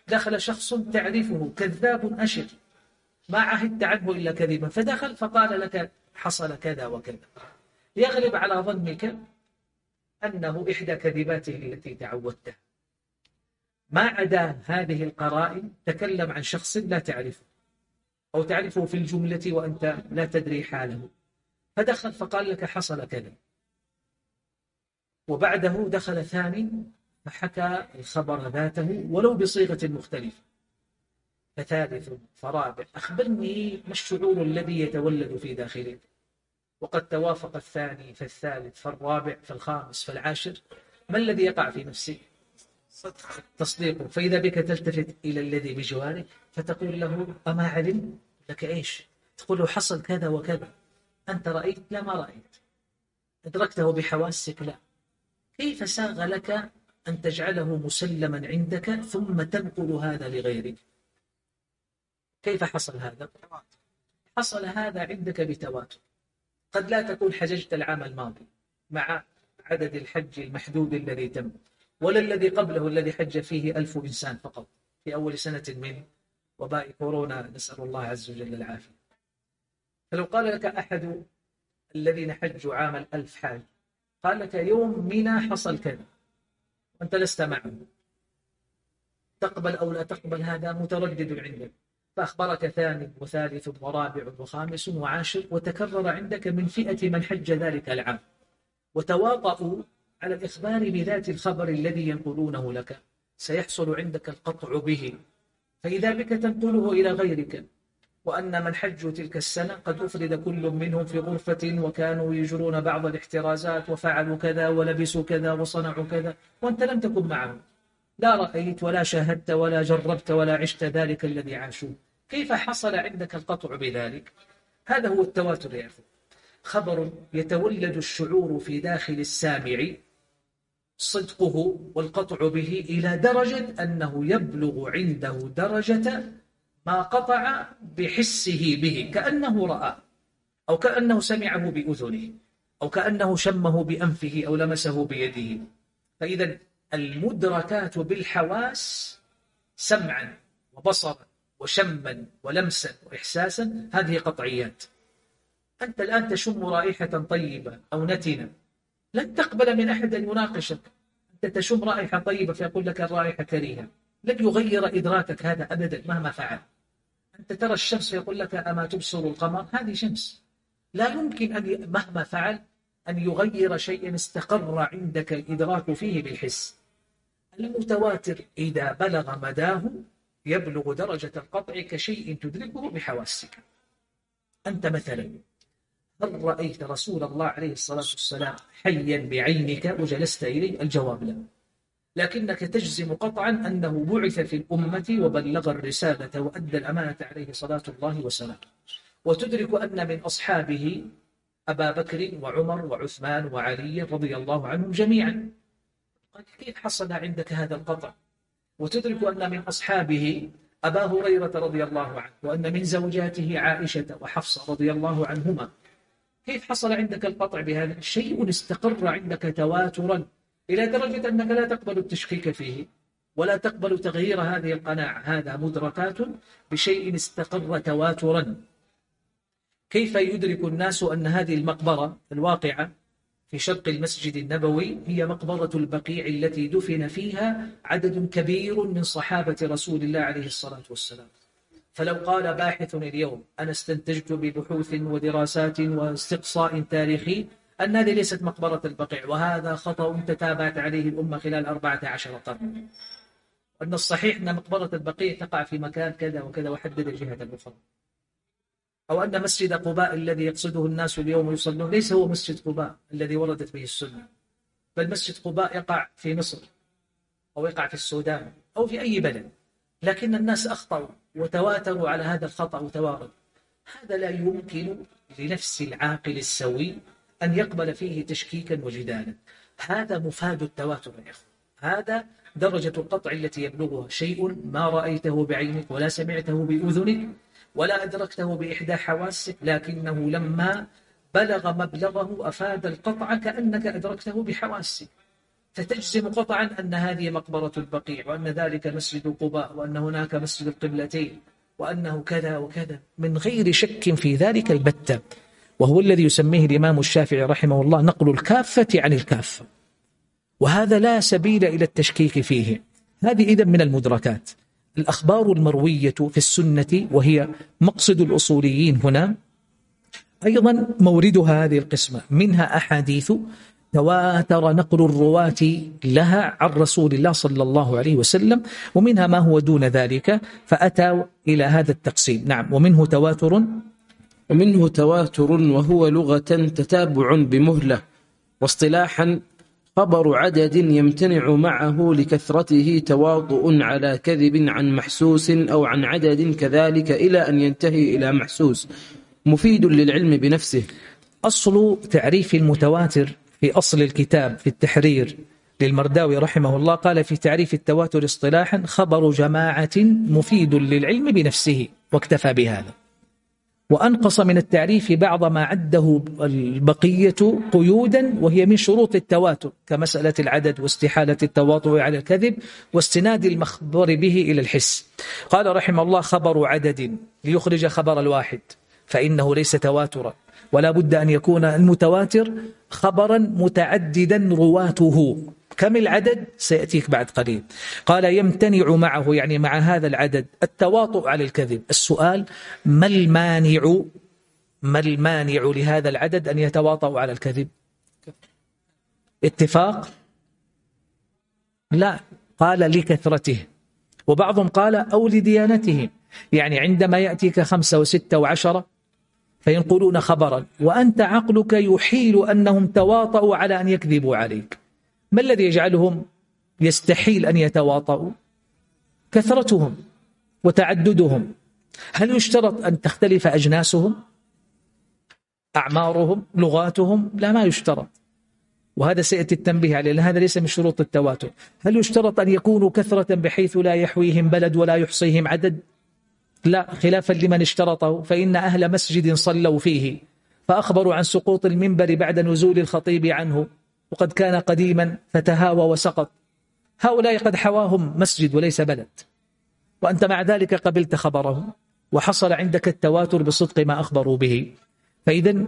دخل شخص تعرفه كذاب أشر ما عهدت عنه إلا كذبا فدخل فقال لك حصل كذا وكذا. يغلب على ظنك أنه إحدى كذباته التي تعودتها ما عدا هذه القرائن تكلم عن شخص لا تعرفه. أو تعرفه في الجملة وأنت لا تدري حاله. فدخل فقال لك حصل كذا. وبعده دخل ثاني فحكى الخبر ذاته ولو بصيغة مختلفة. فثالث فرابع أخبرني ما الشعور الذي يتولد في داخلك؟ وقد توافق الثاني فالثالث فالرابع فالخامس فالعاشر ما الذي يقع في نفسك؟ تصديقه فإذا بك تلتفت إلى الذي بجوارك فتقول له أما علم لك إيش؟ تقول له حصل كذا وكذا. أنت رأيت؟ لا ما رأيت. أدركته بحواسك؟ لا. كيف ساغ لك أن تجعله مسلما عندك ثم تنقل هذا لغيرك؟ كيف حصل هذا؟ حصل هذا عندك بتواتر. قد لا تكون حججت العام الماضي مع عدد الحج المحدود الذي تم. ولا الذي قبله الذي حج فيه ألف إنسان فقط. في أول سنة من وباء كورونا نسأل الله عز وجل العافية. فلو قال لك أحد الذين حجوا عام الألف حاج قال لك يوم منى حصل كذا وأنت لست معه تقبل أو لا تقبل هذا متردد عندك. فأخبرك ثاني وثالث ورابع وخامس وعاشر وتكرر عندك من فئة من حج ذلك العام. وتواطؤوا على الإخبار بذات الخبر الذي ينقلونه لك سيحصل عندك القطع به. فإذا بك تنقله إلى غيرك. وأن من حجوا تلك السنة قد أفرد كل منهم في غرفة وكانوا يجرون بعض الاحترازات وفعلوا كذا ولبسوا كذا وصنعوا كذا وأنت لم تكن معهم. لا رأيت ولا شاهدت ولا جربت ولا عشت ذلك الذي عاشوا. كيف حصل عندك القطع بذلك؟ هذا هو التواتر يا أخي. خبر يتولد الشعور في داخل السامع صدقه والقطع به إلى درجة أنه يبلغ عنده درجة ما قطع بحسه به كأنه رأى أو كأنه سمعه بأذنه أو كأنه شمه بأنفه أو لمسه بيده. فإذا المدركات بالحواس سمعا وبصرا وشما ولمسا وإحساسا هذه قطعيات. أنت الآن تشم رائحة طيبة أو نتنة لن تقبل من أحد أن يناقشك. أنت تشم رائحة طيبة فيقول لك الرائحة كريهة. لن يغير إدراكك هذا أبدا مهما فعل. أنت ترى الشمس فيقول لك أما تبصر القمر؟ هذه شمس. لا يمكن أن مهما فعل أن يغير شيئا استقر عندك الإدراك فيه بالحس. المتواتر إذا بلغ مداه يبلغ درجة القطع كشيء تدركه بحواسك. أنت مثلا. هل رأيت رسول الله عليه الصلاة والسلام حيا بعينك وجلست إليه الجواب لا. لكنك تجزم قطعا أنه بعث في الأمة وبلغ الرسالة وأدى الأمانة عليه صلاة الله وسلامه. وتدرك أن من أصحابه أبا بكر وعمر وعثمان وعلي رضي الله عنهم جميعا. كيف حصل عندك هذا القطع؟ وتدرك أن من أصحابه أبا هريرة رضي الله عنه وأن من زوجاته عائشة وحفصة رضي الله عنهما كيف حصل عندك القطع بهذا شيء استقر عندك تواترا إلى درجة أنك لا تقبل التشكيك فيه ولا تقبل تغيير هذه القناعة. هذا مدركات بشيء استقر تواترا. كيف يدرك الناس أن هذه المقبرة الواقعة في شرق المسجد النبوي هي مقبرة البقيع التي دفن فيها عدد كبير من صحابة رسول الله عليه الصلاة والسلام؟ فلو قال باحث اليوم أنا استنتجت ببحوث ودراسات واستقصاء تاريخي أن هذه ليست مقبرة البقيع وهذا خطأ تتابعت عليه الأمة خلال أربعة عشر قرن أن الصحيح أن مقبرة البقيع تقع في مكان كذا وكذا وحدد الجهة الأخرى. أو أن مسجد قباء الذي يقصده الناس اليوم يصلون ليس هو مسجد قباء الذي وردت به السنة بل مسجد قباء يقع في مصر أو يقع في السودان أو في أي بلد. لكن الناس أخطأوا. وتواتروا على هذا الخطأ وتوارد هذا لا يمكن لنفس العاقل السوي أن يقبل فيه تشكيكا وجدالا. هذا مفاد التواتر يا إخوة هذا درجة القطع التي يبلغها شيء ما رأيته بعينك ولا سمعته بأذنك ولا أدركته بإحدى حواسك لكنه لما بلغ مبلغه أفاد القطع كأنك أدركته بحواسك. فتجزم قطعا أن هذه مقبرة البقيع وأن ذلك مسجد قباء وأن هناك مسجد القبلتين وأنه كذا وكذا. من غير شك في ذلك البتة وهو الذي يسميه الإمام الشافعي رحمه الله نقل الكافة عن الكافة وهذا لا سبيل إلى التشكيك فيه. هذه إذن من المدركات. الأخبار المروية في السنة وهي مقصد الأصوليين هنا. أيضا موردها هذه القسمة. منها أحاديث تواتر نقل الرواة لها عن رسول الله صلى الله عليه وسلم ومنها ما هو دون ذلك فأتى إلى هذا التقسيم. نعم. ومنه تواتر. ومنه تواتر وهو لغة تتابع بمهلة واصطلاحا خبر عدد يمتنع معه لكثرته تواطؤ على كذب عن محسوس أو عن عدد كذلك إلى أن ينتهي إلى محسوس مفيد للعلم بنفسه. أصل تعريف المتواتر في أصل الكتاب في التحرير للمرداوي رحمه الله قال في تعريف التواتر اصطلاحا خبر جماعة مفيد للعلم بنفسه واكتفى بهذا. وأنقص من التعريف بعض ما عده البقية قيودا وهي من شروط التواتر كمسألة العدد واستحالة التواطؤ على الكذب واستناد المخبر به إلى الحس. قال رحمه الله خبر عدد ليخرج خبر الواحد فإنه ليس تواترا. ولا بد أن يكون المتواتر خبرا متعددا رواته. كم العدد؟ سيأتيك بعد قليل. قال يمتنع معه يعني مع هذا العدد التواطؤ على الكذب. السؤال ما المانع ما المانع لهذا العدد أن يتواطؤ على الكذب؟ اتفاق؟ لا قال لكثرته. وبعضهم قال أو لديانتهم يعني عندما يأتيك خمسة وستة وعشرة فينقلون خبرا. وأنت عقلك يحيل أنهم تواطؤوا على أن يكذبوا عليك. ما الذي يجعلهم؟ يستحيل أن يتواطؤوا. كثرتهم وتعددهم. هل يشترط أن تختلف أجناسهم؟ أعمارهم؟ لغاتهم؟ لا ما يشترط. وهذا سيأتي التنبيه عليه لأن هذا ليس من شروط التواتر. هل يشترط أن يكونوا كثرة بحيث لا يحويهم بلد ولا يحصيهم عدد؟ لا خلافا لمن اشترطه فإن أهل مسجد صلوا فيه فأخبروا عن سقوط المنبر بعد نزول الخطيب عنه وقد كان قديما فتهاوى وسقط. هؤلاء قد حواهم مسجد وليس بلد وأنت مع ذلك قبلت خبرهم وحصل عندك التواتر بصدق ما أخبروا به. فإذا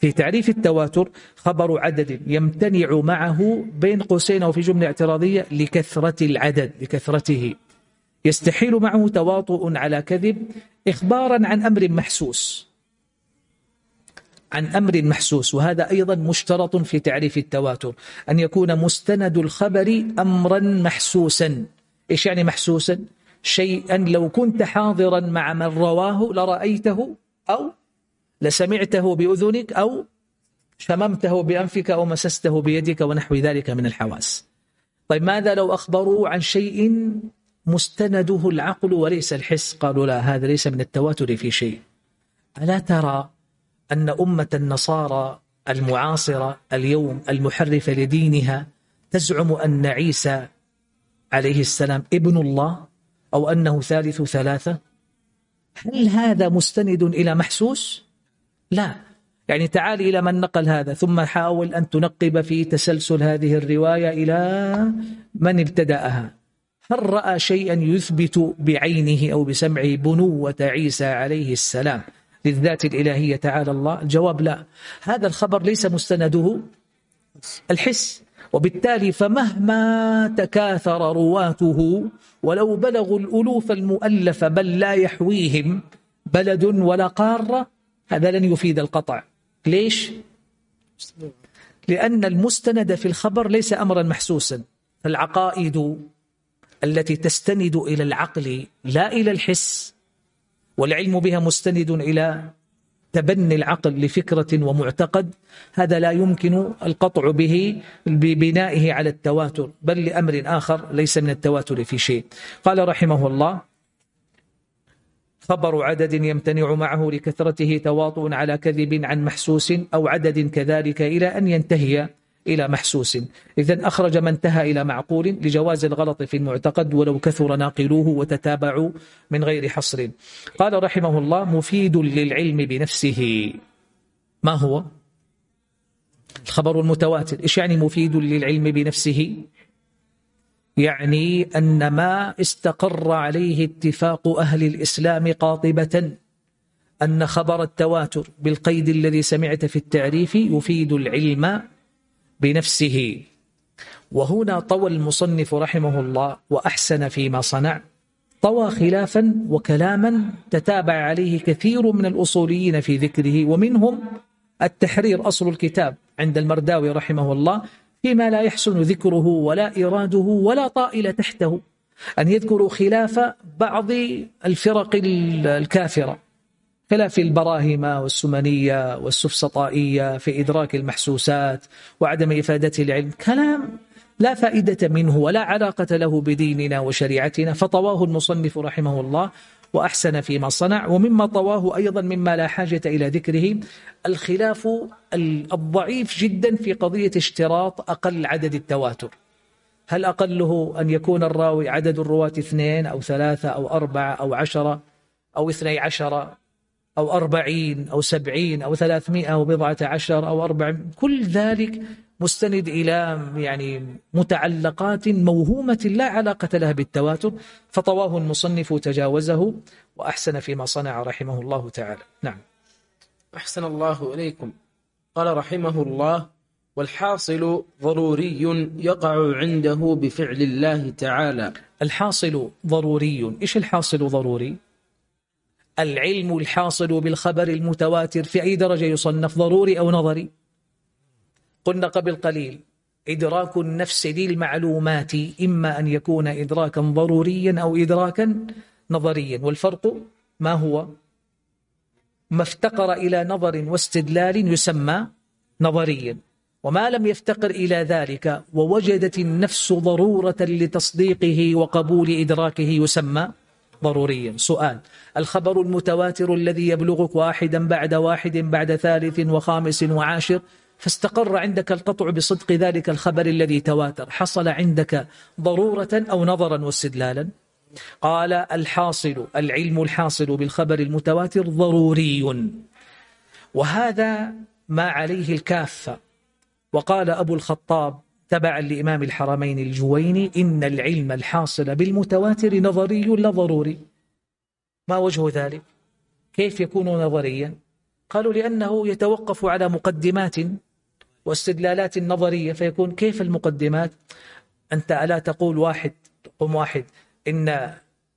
في تعريف التواتر خبر عدد يمتنع معه بين قوسين أو في جملة اعتراضية لكثرة العدد لكثرته. يستحيل معه تواطؤ على كذب إخبارا عن أمر محسوس. عن أمر محسوس وهذا أيضا مشترط في تعريف التواتر. أن يكون مستند الخبر أمرا محسوسا. إيش يعني محسوسا؟ شيئا لو كنت حاضرا مع من رواه لرأيته أو لسمعته بأذنك أو شممته بأنفك أو مسسته بيدك ونحو ذلك من الحواس. طيب ماذا لو أخبروا عن شيء مستنده العقل وليس الحس. قالوا لا هذا ليس من التواتر في شيء. ألا ترى أن أمة النصارى المعاصرة اليوم المحرفة لدينها تزعم أن عيسى عليه السلام ابن الله أو أنه ثالث ثلاثة؟ هل هذا مستند إلى محسوس؟ لا. يعني تعال إلى من نقل هذا ثم حاول أن تنقب في تسلسل هذه الرواية إلى من ابتدأها. هل رأى شيئا يثبت بعينه أو بسمعه بنوة عيسى عليه السلام للذات الإلهية تعالى الله؟ الجواب لا. هذا الخبر ليس مستنده. الحس. وبالتالي فمهما تكاثر رواته ولو بلغوا الألوف المؤلفة بل لا يحويهم بلد ولا قارة هذا لن يفيد القطع. ليش؟ لأن المستند في الخبر ليس أمرا محسوسا. فالعقائد التي تستند إلى العقل لا إلى الحس والعلم بها مستند إلى تبني العقل لفكرة ومعتقد هذا لا يمكن القطع به ببنائه على التواتر بل لأمر آخر ليس من التواتر في شيء. قال رحمه الله خبر عدد يمتنع معه لكثرته تواطؤ على كذب عن محسوس أو عدد كذلك إلى أن ينتهي إلى محسوس إذا أخرج ما انتهى إلى معقول لجواز الغلط في المعتقد ولو كثر ناقلوه وتتابعوا من غير حصر قال رحمه الله مفيد للعلم بنفسه ما هو؟ الخبر المتواتر إيش يعني مفيد للعلم بنفسه؟ يعني أن ما استقر عليه اتفاق أهل الإسلام قاطبة أن خبر التواتر بالقيد الذي سمعت في التعريف يفيد العلم بنفسه. وهنا طوى المصنف رحمه الله وأحسن فيما صنع. طوى خلافا وكلاما تتابع عليه كثير من الأصوليين في ذكره ومنهم التحرير أصل الكتاب عند المرداوي رحمه الله فيما لا يحسن ذكره ولا إراده ولا طائل تحته أن يذكروا خلاف بعض الفرق الكافرة. خلاف البراهمة والسمنية والسفسطائية في إدراك المحسوسات وعدم إفادة العلم كلام لا فائدة منه ولا علاقة له بديننا وشريعتنا فطواه المصنف رحمه الله وأحسن فيما صنع ومما طواه أيضا مما لا حاجة إلى ذكره الخلاف الضعيف جدا في قضية اشتراط أقل عدد التواتر. هل أقله أن يكون الراوي عدد الرواة اثنين أو ثلاثة أو أربعة أو عشرة أو اثني عشر؟ أو أربعين أو سبعين أو ثلاثمائة أو بضعة عشر أو أربع كل ذلك مستند إلى يعني متعلقات موهومة لا علاقة لها بالتواتر فطواه المصنف تجاوزه وأحسن فيما صنع رحمه الله تعالى. نعم. أحسن الله إليكم. قال رحمه الله والحاصل ضروري يقع عنده بفعل الله تعالى. الحاصل ضروري إيش الحاصل ضروري؟ العلم الحاصل بالخبر المتواتر في أي درجة يصنف ضروري أو نظري. قلنا قبل قليل إدراك النفس للمعلومات إما أن يكون إدراكا ضروريا أو إدراكا نظريا. والفرق ما هو؟ ما افتقر إلى نظر واستدلال يسمى نظريا. وما لم يفتقر إلى ذلك ووجدت النفس ضرورة لتصديقه وقبول إدراكه يسمى ضروريا. سؤال الخبر المتواتر الذي يبلغك واحدا بعد واحد بعد ثالث وخامس وعاشر فاستقر عندك القطع بصدق ذلك الخبر الذي تواتر. حصل عندك ضرورة أو نظرا واستدلالا؟ قال الحاصل العلم الحاصل بالخبر المتواتر ضروري. وهذا ما عليه الكافة. وقال أبو الخطاب تبعا لإمام الحرمين الجويني إن العلم الحاصل بالمتواتر نظري لا ضروري. ما وجه ذلك؟ كيف يكون نظريا؟ قالوا لأنه يتوقف على مقدمات واستدلالات نظرية. فيكون كيف المقدمات؟ أنت ألا تقول واحد قم واحد إن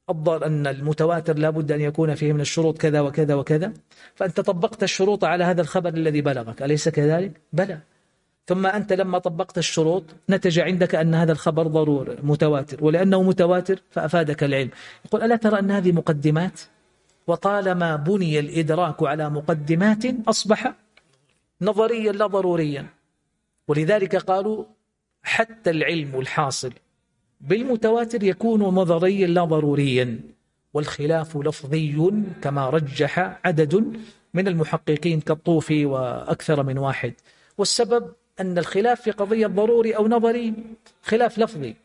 أفضل أن المتواتر لابد أن يكون فيه من الشروط كذا وكذا وكذا. فأنت طبقت الشروط على هذا الخبر الذي بلغك. أليس كذلك؟ بلى. ثم أنت لما طبقت الشروط نتج عندك أن هذا الخبر ضرور متواتر ولأنه متواتر فأفادك العلم. يقول ألا ترى أن هذه مقدمات؟ وطالما بني الإدراك على مقدمات أصبح نظريا لا ضروريا. ولذلك قالوا حتى العلم الحاصل بالمتواتر يكون نظريا لا ضروريا والخلاف لفظي كما رجح عدد من المحققين كالطوفي وأكثر من واحد. والسبب أن الخلاف في قضية ضروري أو نظري. خلاف لفظي.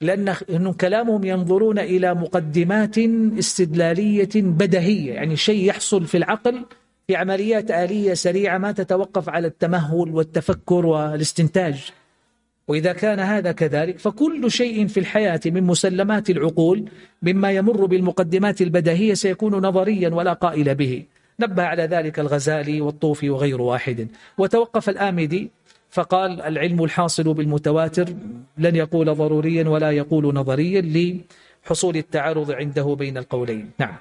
لأن كلامهم ينظرون إلى مقدمات استدلالية بدهية. يعني شيء يحصل في العقل في عمليات آلية سريعة ما تتوقف على التمهل والتفكر والاستنتاج. وإذا كان هذا كذلك فكل شيء في الحياة من مسلمات العقول مما يمر بالمقدمات البدهية سيكون نظريا ولا قائل به. نبه على ذلك الغزالي والطوفي وغير واحد. وتوقف الآمدي فقال العلم الحاصل بالمتواتر لن يقول ضروريا ولا يقول نظريا لحصول التعارض عنده بين القولين. نعم.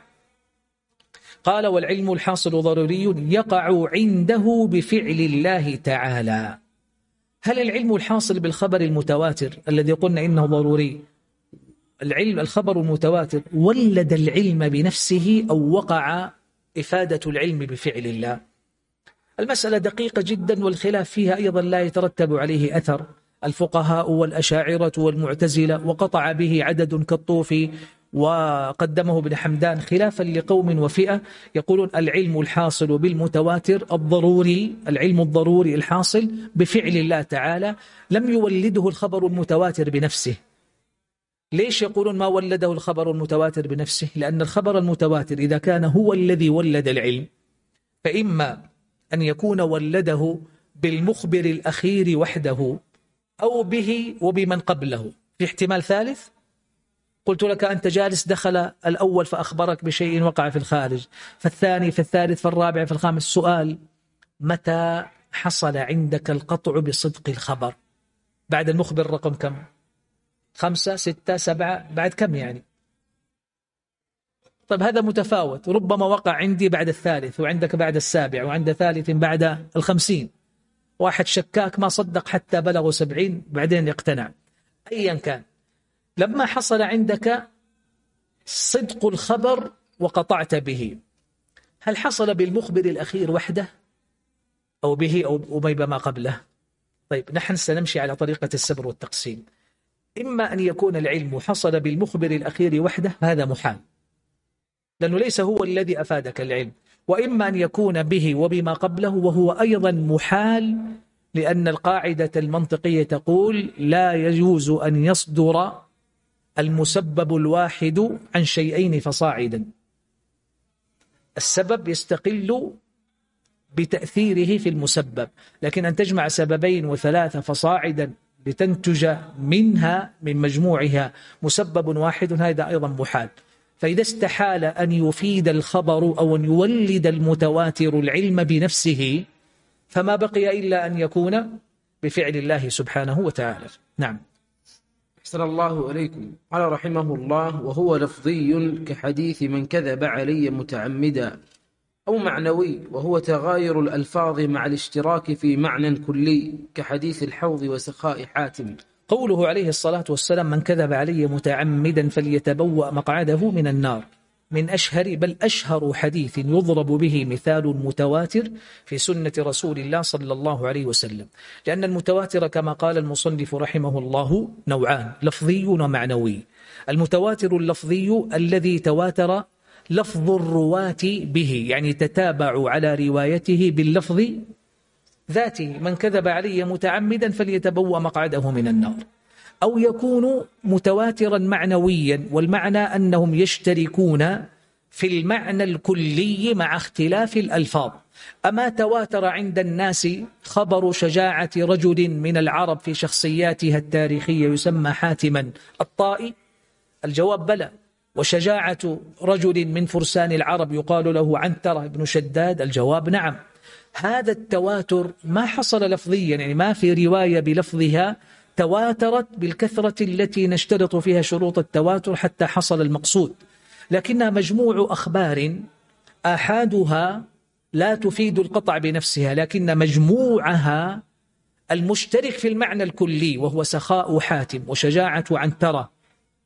قال والعلم الحاصل ضروري يقع عنده بفعل الله تعالى. هل العلم الحاصل بالخبر المتواتر الذي قلنا إنه ضروري العلم الخبر المتواتر ولد العلم بنفسه أو وقع إفادة العلم بفعل الله. المسألة دقيقة جدا والخلاف فيها أيضا لا يترتب عليه أثر. الفقهاء والأشاعرة والمعتزلة وقطع به عدد كالطوفي وقدمه ابن حمدان خلافا لقوم وفئة. يقولون العلم الحاصل بالمتواتر الضروري العلم الضروري الحاصل بفعل الله تعالى. لم يولده الخبر المتواتر بنفسه. ليش يقولون ما ولده الخبر المتواتر بنفسه؟ لأن الخبر المتواتر إذا كان هو الذي ولد العلم فإما أن يكون ولده بالمخبر الأخير وحده أو به وبمن قبله. في احتمال ثالث قلت لك أنت جالس دخل الأول فأخبرك بشيء وقع في الخارج. فالثاني في الثالث في الرابع في الخامس سؤال متى حصل عندك القطع بصدق الخبر؟ بعد المخبر رقم كم؟ خمسة ستة سبعة بعد كم يعني؟ طيب هذا متفاوت. ربما وقع عندي بعد الثالث وعندك بعد السابع وعند ثالث بعد الخمسين. واحد شكاك ما صدق حتى بلغوا سبعين بعدين يقتنع. أيا كان. لما حصل عندك صدق الخبر وقطعت به. هل حصل بالمخبر الأخير وحده؟ أو به أو ما قبله؟ طيب نحن سنمشي على طريقة السبر والتقسيم. إما أن يكون العلم حصل بالمخبر الأخير وحده هذا محال. لأنه ليس هو الذي أفادك العلم. وإما أن يكون به وبما قبله وهو أيضا محال لأن القاعدة المنطقية تقول لا يجوز أن يصدر المسبب الواحد عن شيئين فصاعدا. السبب يستقل بتأثيره في المسبب. لكن أن تجمع سببين وثلاثة فصاعدا لتنتج منها من مجموعها مسبب واحد هذا أيضا محال. فإذا استحال أن يفيد الخبر أو أن يولد المتواتر العلم بنفسه فما بقي إلا أن يكون بفعل الله سبحانه وتعالى. نعم. أحسن الله إليكم. قال رحمه الله وهو لفظي كحديث من كذب علي متعمدا. أو معنوي وهو تغاير الألفاظ مع الاشتراك في معنى كلي كحديث الحوض وسخاء حاتم. قوله عليه الصلاة والسلام من كذب علي متعمدا فليتبوأ مقعده من النار. من أشهر بل أشهر حديث يضرب به مثال متواتر في سنة رسول الله صلى الله عليه وسلم. لأن المتواتر كما قال المصنف رحمه الله نوعان لفظي ومعنوي. المتواتر اللفظي الذي تواتر لفظ الرواة به يعني تتابعوا على روايته باللفظ ذاته من كذب علي متعمدا فليتبوأ مقعده من النار. أو يكون متواترا معنويا والمعنى أنهم يشتركون في المعنى الكلي مع اختلاف الألفاظ. أما تواتر عند الناس خبر شجاعة رجل من العرب في شخصياتها التاريخية يسمى حاتما الطائي؟ الجواب بلى. وشجاعة رجل من فرسان العرب يقال له عنترة بن شداد الجواب نعم. هذا التواتر ما حصل لفظيا يعني ما في رواية بلفظها تواترت بالكثرة التي نشترط فيها شروط التواتر حتى حصل المقصود. لكنها مجموع أخبار آحادها لا تفيد القطع بنفسها لكن مجموعها المشترك في المعنى الكلي وهو سخاء حاتم وشجاعة عنترة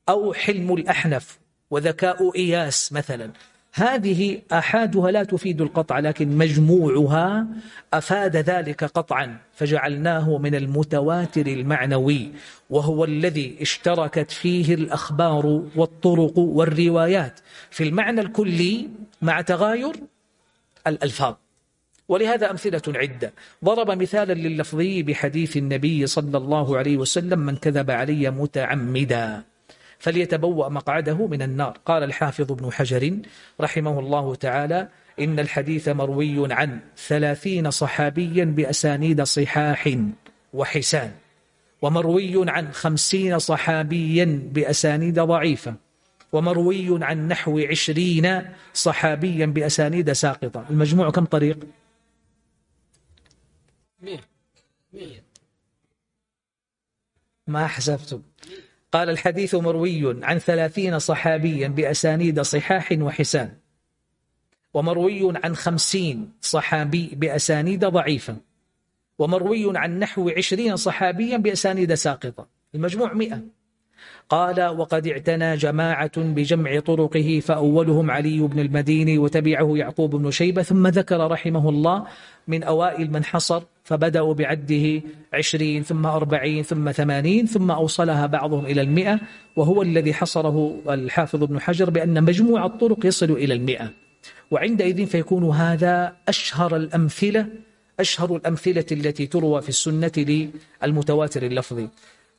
أو حلم الأحنف. وذكاء إياس مثلا. هذه أحادها لا تفيد القطع لكن مجموعها أفاد ذلك قطعا فجعلناه من المتواتر المعنوي وهو الذي اشتركت فيه الأخبار والطرق والروايات. في المعنى الكلي مع تغاير الألفاظ. ولهذا أمثلة عدة. ضرب مثالا لللفظي بحديث النبي صلى الله عليه وسلم من كذب علي متعمدا. فليتبوأ مقعده من النار. قال الحافظ ابن حجر رحمه الله تعالى إن الحديث مروي عن ثلاثين صحابيا بأسانيد صحاح وحسان ومروي عن خمسين صحابيا بأسانيد ضعيفة ومروي عن نحو عشرين صحابيا بأسانيد ساقطة. المجموع كم طريق؟ مئة ما حسبتم. قال الحديث مروي عن ثلاثين صحابيا بأسانيد صحاح وحسان. ومروي عن خمسين صحابي بأسانيد ضعيفة ومروي عن نحو عشرين صحابيا بأسانيد ساقطة. المجموع مئة. قال وقد اعتنى جماعة بجمع طرقه فأولهم علي بن المديني وتبعه يعقوب بن شيبة ثم ذكر رحمه الله من أوائل من حصر فبدأوا بعده عشرين ثم أربعين ثم ثمانين ثم أوصلها بعضهم إلى المئة وهو الذي حصره الحافظ ابن حجر بأن مجموع الطرق يصل إلى المئة. وعندئذ فيكون هذا أشهر الأمثلة أشهر الأمثلة التي تروى في السنة للمتواتر اللفظي.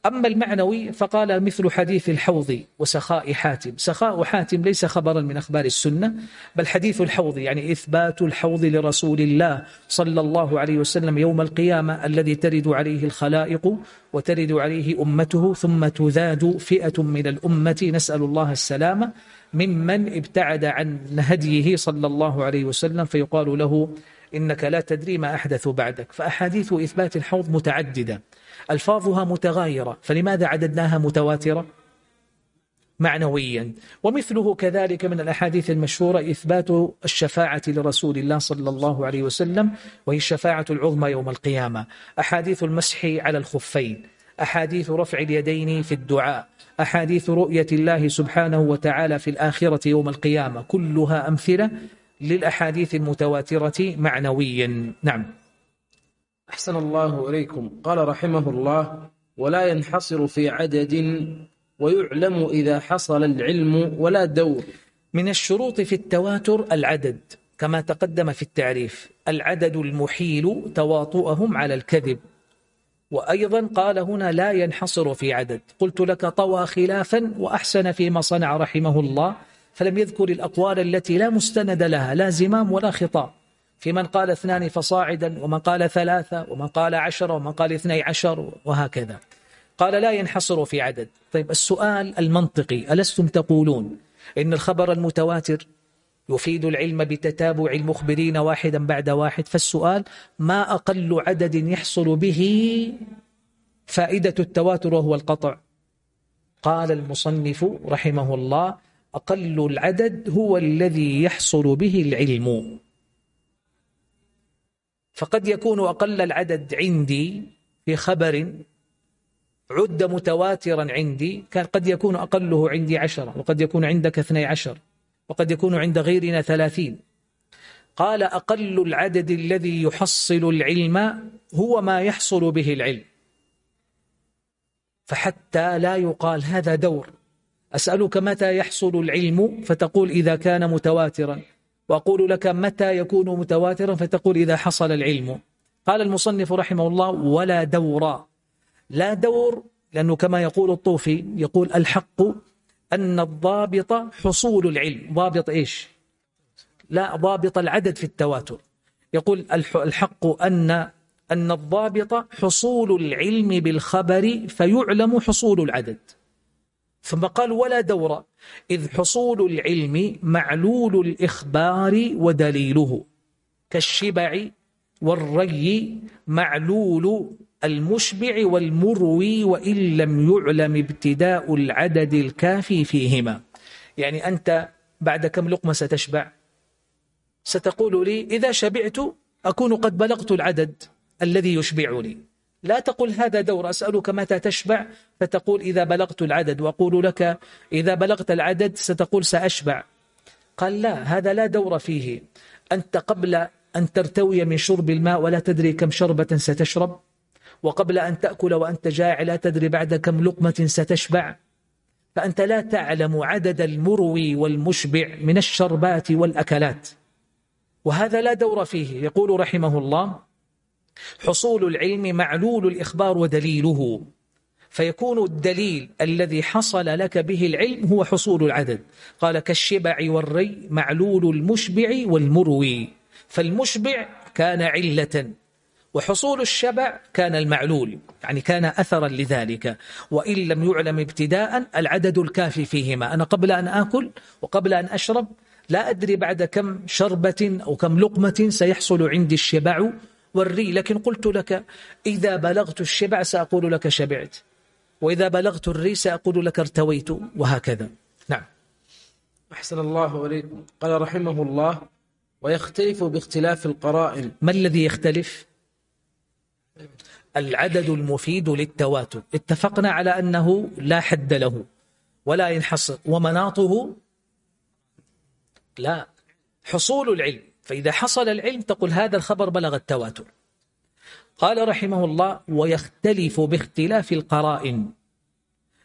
أما المعنوي فقال مثل حديث الحوض وسخاء حاتم. سخاء حاتم ليس خبرا من أخبار السنة بل حديث الحوض يعني إثبات الحوض لرسول الله صلى الله عليه وسلم يوم القيامة الذي ترد عليه الخلائق وترد عليه أمته ثم تذاد فئة من الأمة. نسأل الله السلامة ممن ابتعد عن هديه صلى الله عليه وسلم فيقال له إنك لا تدري ما أحدث بعدك. فأحاديث إثبات الحوض متعددة. ألفاظها متغايرة فلماذا عددناها متواترة؟ معنويا. ومثله كذلك من الأحاديث المشهورة إثبات الشفاعة لرسول الله صلى الله عليه وسلم وهي الشفاعة العظمى يوم القيامة. أحاديث المسح على الخفين أحاديث رفع اليدين في الدعاء أحاديث رؤية الله سبحانه وتعالى في الآخرة يوم القيامة كلها أمثلة للأحاديث المتواترة معنويا. نعم. أحسن الله إليكم. قال رحمه الله ولا ينحصر في عدد ويعلم إذا حصل العلم ولا دور. من الشروط في التواتر العدد كما تقدم في التعريف. العدد المحيل تواطؤهم على الكذب. وأيضا قال هنا لا ينحصر في عدد. قلت لك طوى خلافا وأحسن فيما صنع رحمه الله فلم يذكر الأقوال التي لا مستند لها لا زمام ولا خطاب. في من قال اثنان فصاعدا ومن قال ثلاثة ومن قال عشرة ومن قال اثني عشر وهكذا. قال لا ينحصر في عدد. طيب السؤال المنطقي ألستم تقولون إن الخبر المتواتر يفيد العلم بتتابع المخبرين واحدا بعد واحد؟ فالسؤال ما أقل عدد يحصل به فائدة التواتر وهو القطع؟ قال المصنف رحمه الله أقل العدد هو الذي يحصل به العلم. فقد يكون أقل العدد عندي في خبر عد متواترا عندي كان قد يكون أقله عندي عشرة وقد يكون عندك اثني عشر وقد يكون عند غيرنا ثلاثين. قال أقل العدد الذي يحصل العلم هو ما يحصل به العلم. فحتى لا يقال هذا دور. أسألك متى يحصل العلم؟ فتقول إذا كان متواترا. وأقول لك متى يكون متواترا فتقول إذا حصل العلم. قال المصنف رحمه الله ولا دور. لا دور لأنه كما يقول الطوفي يقول الحق أن الضابط حصول العلم. ضابط إيش؟ لا ضابط العدد في التواتر. يقول الحق أن أن الضابط حصول العلم بالخبر فيعلم حصول العدد. ثم قال ولا دور. إذ حصول العلم معلول الإخبار ودليله. كالشبع والري معلول المشبع والمروي وإن لم يعلم ابتداء العدد الكافي فيهما. يعني أنت بعد كم لقمة ستشبع؟ ستقول لي إذا شبعت أكون قد بلغت العدد الذي يشبعني. لا تقل هذا دور أسألك متى تشبع؟ فتقول إذا بلغت العدد. وأقول لك إذا بلغت العدد ستقول سأشبع. قال لا هذا لا دور فيه. أنت قبل أن ترتوي من شرب الماء ولا تدري كم شربة ستشرب. وقبل أن تأكل وأنت جاع لا تدري بعد كم لقمة ستشبع. فأنت لا تعلم عدد المروي والمشبع من الشربات والأكلات. وهذا لا دور فيه يقول رحمه الله. حصول العلم معلول الإخبار ودليله. فيكون الدليل الذي حصل لك به العلم هو حصول العدد. قال كالشبع والري معلول المشبع والمروي. فالمشبع كان علة وحصول الشبع كان المعلول يعني كان أثرا لذلك. وإن لم يعلم ابتداء العدد الكافي فيهما. أنا قبل أن آكل وقبل أن أشرب لا أدري بعد كم شربة أو كم لقمة سيحصل عندي الشبع والري لكن قلت لك إذا بلغت الشبع سأقول لك شبعت وإذا بلغت الري سأقول لك ارتويت وهكذا. نعم. أحسن الله إليكم قال رحمه الله ويختلف باختلاف القرائن. ما الذي يختلف؟ العدد المفيد للتواتر. اتفقنا على أنه لا حد له ولا ينحصر. ومناطه؟ لا. حصول العلم. فإذا حصل العلم تقول هذا الخبر بلغ التواتر. قال رحمه الله ويختلف باختلاف القرائن.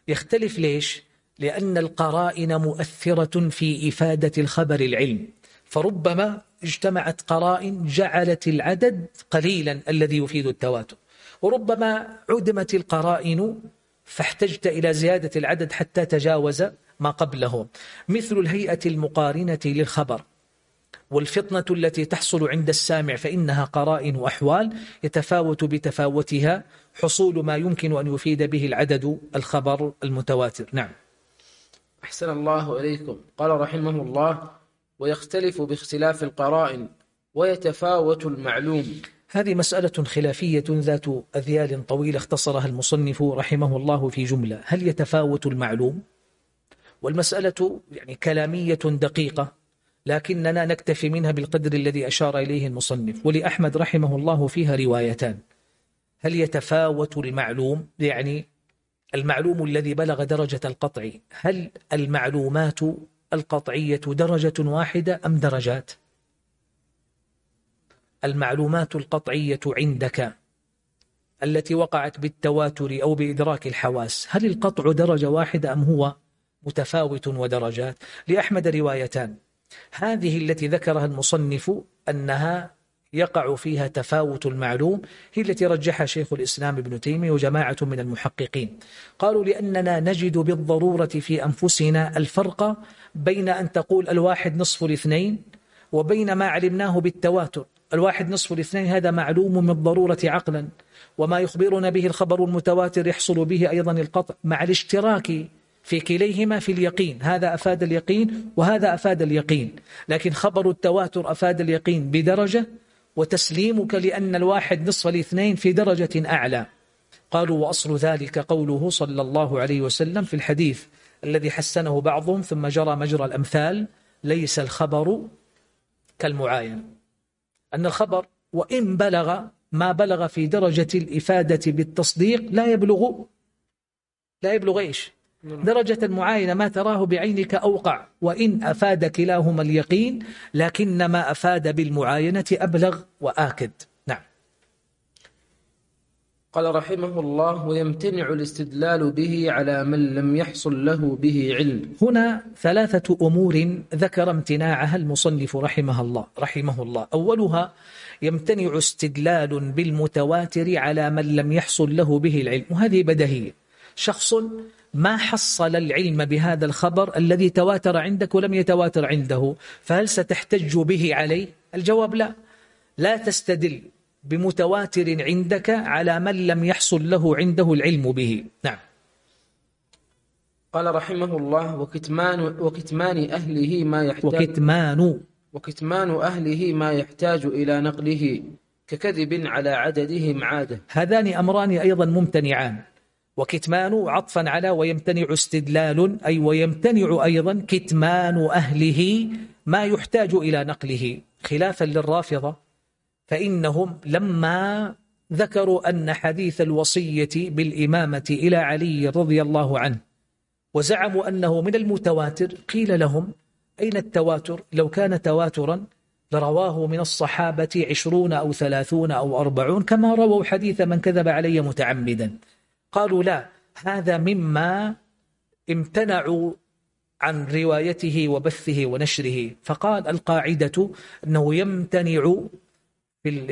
يختلف ليش؟ لأن القرائن مؤثرة في إفادة الخبر العلم. فربما اجتمعت قرائن جعلت العدد قليلا الذي يفيد التواتر. وربما عدمت القرائن فاحتجت إلى زيادة العدد حتى تجاوز ما قبله. مثل الهيئة المقارنة للخبر. والفطنة التي تحصل عند السامع فإنها قرائن وأحوال يتفاوت بتفاوتها حصول ما يمكن أن يفيد به العدد الخبر المتواتر. نعم. أحسن الله إليكم. قال رحمه الله ويختلف باختلاف القرائن ويتفاوت المعلوم. هذه مسألة خلافية ذات أذيال طويلة اختصرها المصنف رحمه الله في جملة. هل يتفاوت المعلوم؟ والمسألة يعني كلامية دقيقة. لكننا نكتفي منها بالقدر الذي أشار إليه المصنف ولأحمد رحمه الله فيها روايتان. هل يتفاوت المعلوم؟ يعني المعلوم الذي بلغ درجة القطع هل المعلومات القطعية درجة واحدة أم درجات؟ المعلومات القطعية عندك التي وقعت بالتواتر أو بإدراك الحواس هل القطع درجة واحدة أم هو متفاوت ودرجات؟ لأحمد روايتان. هذه التي ذكرها المصنف أنها يقع فيها تفاوت المعلوم هي التي رجحها شيخ الإسلام ابن تيمية وجماعة من المحققين. قالوا لأننا نجد بالضرورة في أنفسنا الفرق بين أن تقول الواحد نصف الاثنين وبين ما علمناه بالتواتر. الواحد نصف الاثنين هذا معلوم من ضرورة عقلا وما يخبرنا به الخبر المتواتر يحصل به أيضا القطع. مع الاشتراك في كليهما في اليقين. هذا أفاد اليقين وهذا أفاد اليقين. لكن خبر التواتر أفاد اليقين بدرجة وتسليمك لأن الواحد نصف الاثنين في درجة أعلى. قالوا وأصل ذلك قوله صلى الله عليه وسلم في الحديث الذي حسنه بعضهم ثم جرى مجرى الأمثال ليس الخبر كالمعاين. أن الخبر وإن بلغ ما بلغ في درجة الإفادة بالتصديق لا يبلغ لا يبلغ إيش؟ درجة معاينة ما تراه بعينك أوقع وإن أفاد كلاهما اليقين لكن ما أفاد بالمعاينة أبلغ وآكد. نعم. قال رحمه الله ويمتنع الاستدلال به على من لم يحصل له به علم. هنا ثلاثة أمور ذكر امتناعها المصنف رحمه الله. رحمه الله. أولها يمتنع استدلال بالمتواتر على من لم يحصل له به العلم. وهذه بدهية شخص ما حصل العلم بهذا الخبر الذي تواتر عندك ولم يتواتر عنده؟ فهل ستحتج به عليه؟ الجواب لا. لا تستدل بمتواتر عندك على من لم يحصل له عنده العلم به. نعم. قال رحمه الله وكتمان, وكتمان أهله ما يحتاج وكتمان. وكتمان أهله ما يحتاج إلى نقله ككذب على عددهم عادة. هذان أمران أيضا ممتنعان. وكتمان عطفا على ويمتنع استدلال أي ويمتنع أيضا كتمان أهله ما يحتاج إلى نقله. خلافا للرافضة فإنهم لما ذكروا أن حديث الوصية بالإمامة إلى علي رضي الله عنه وزعموا أنه من المتواتر قيل لهم أين التواتر؟ لو كان تواترا لرواه من الصحابة عشرون أو ثلاثون أو أربعون كما رووا حديث من كذب علي متعمدا. قالوا لا هذا مما امتنعوا عن روايته وبثه ونشره. فقال القاعدة أنه يمتنع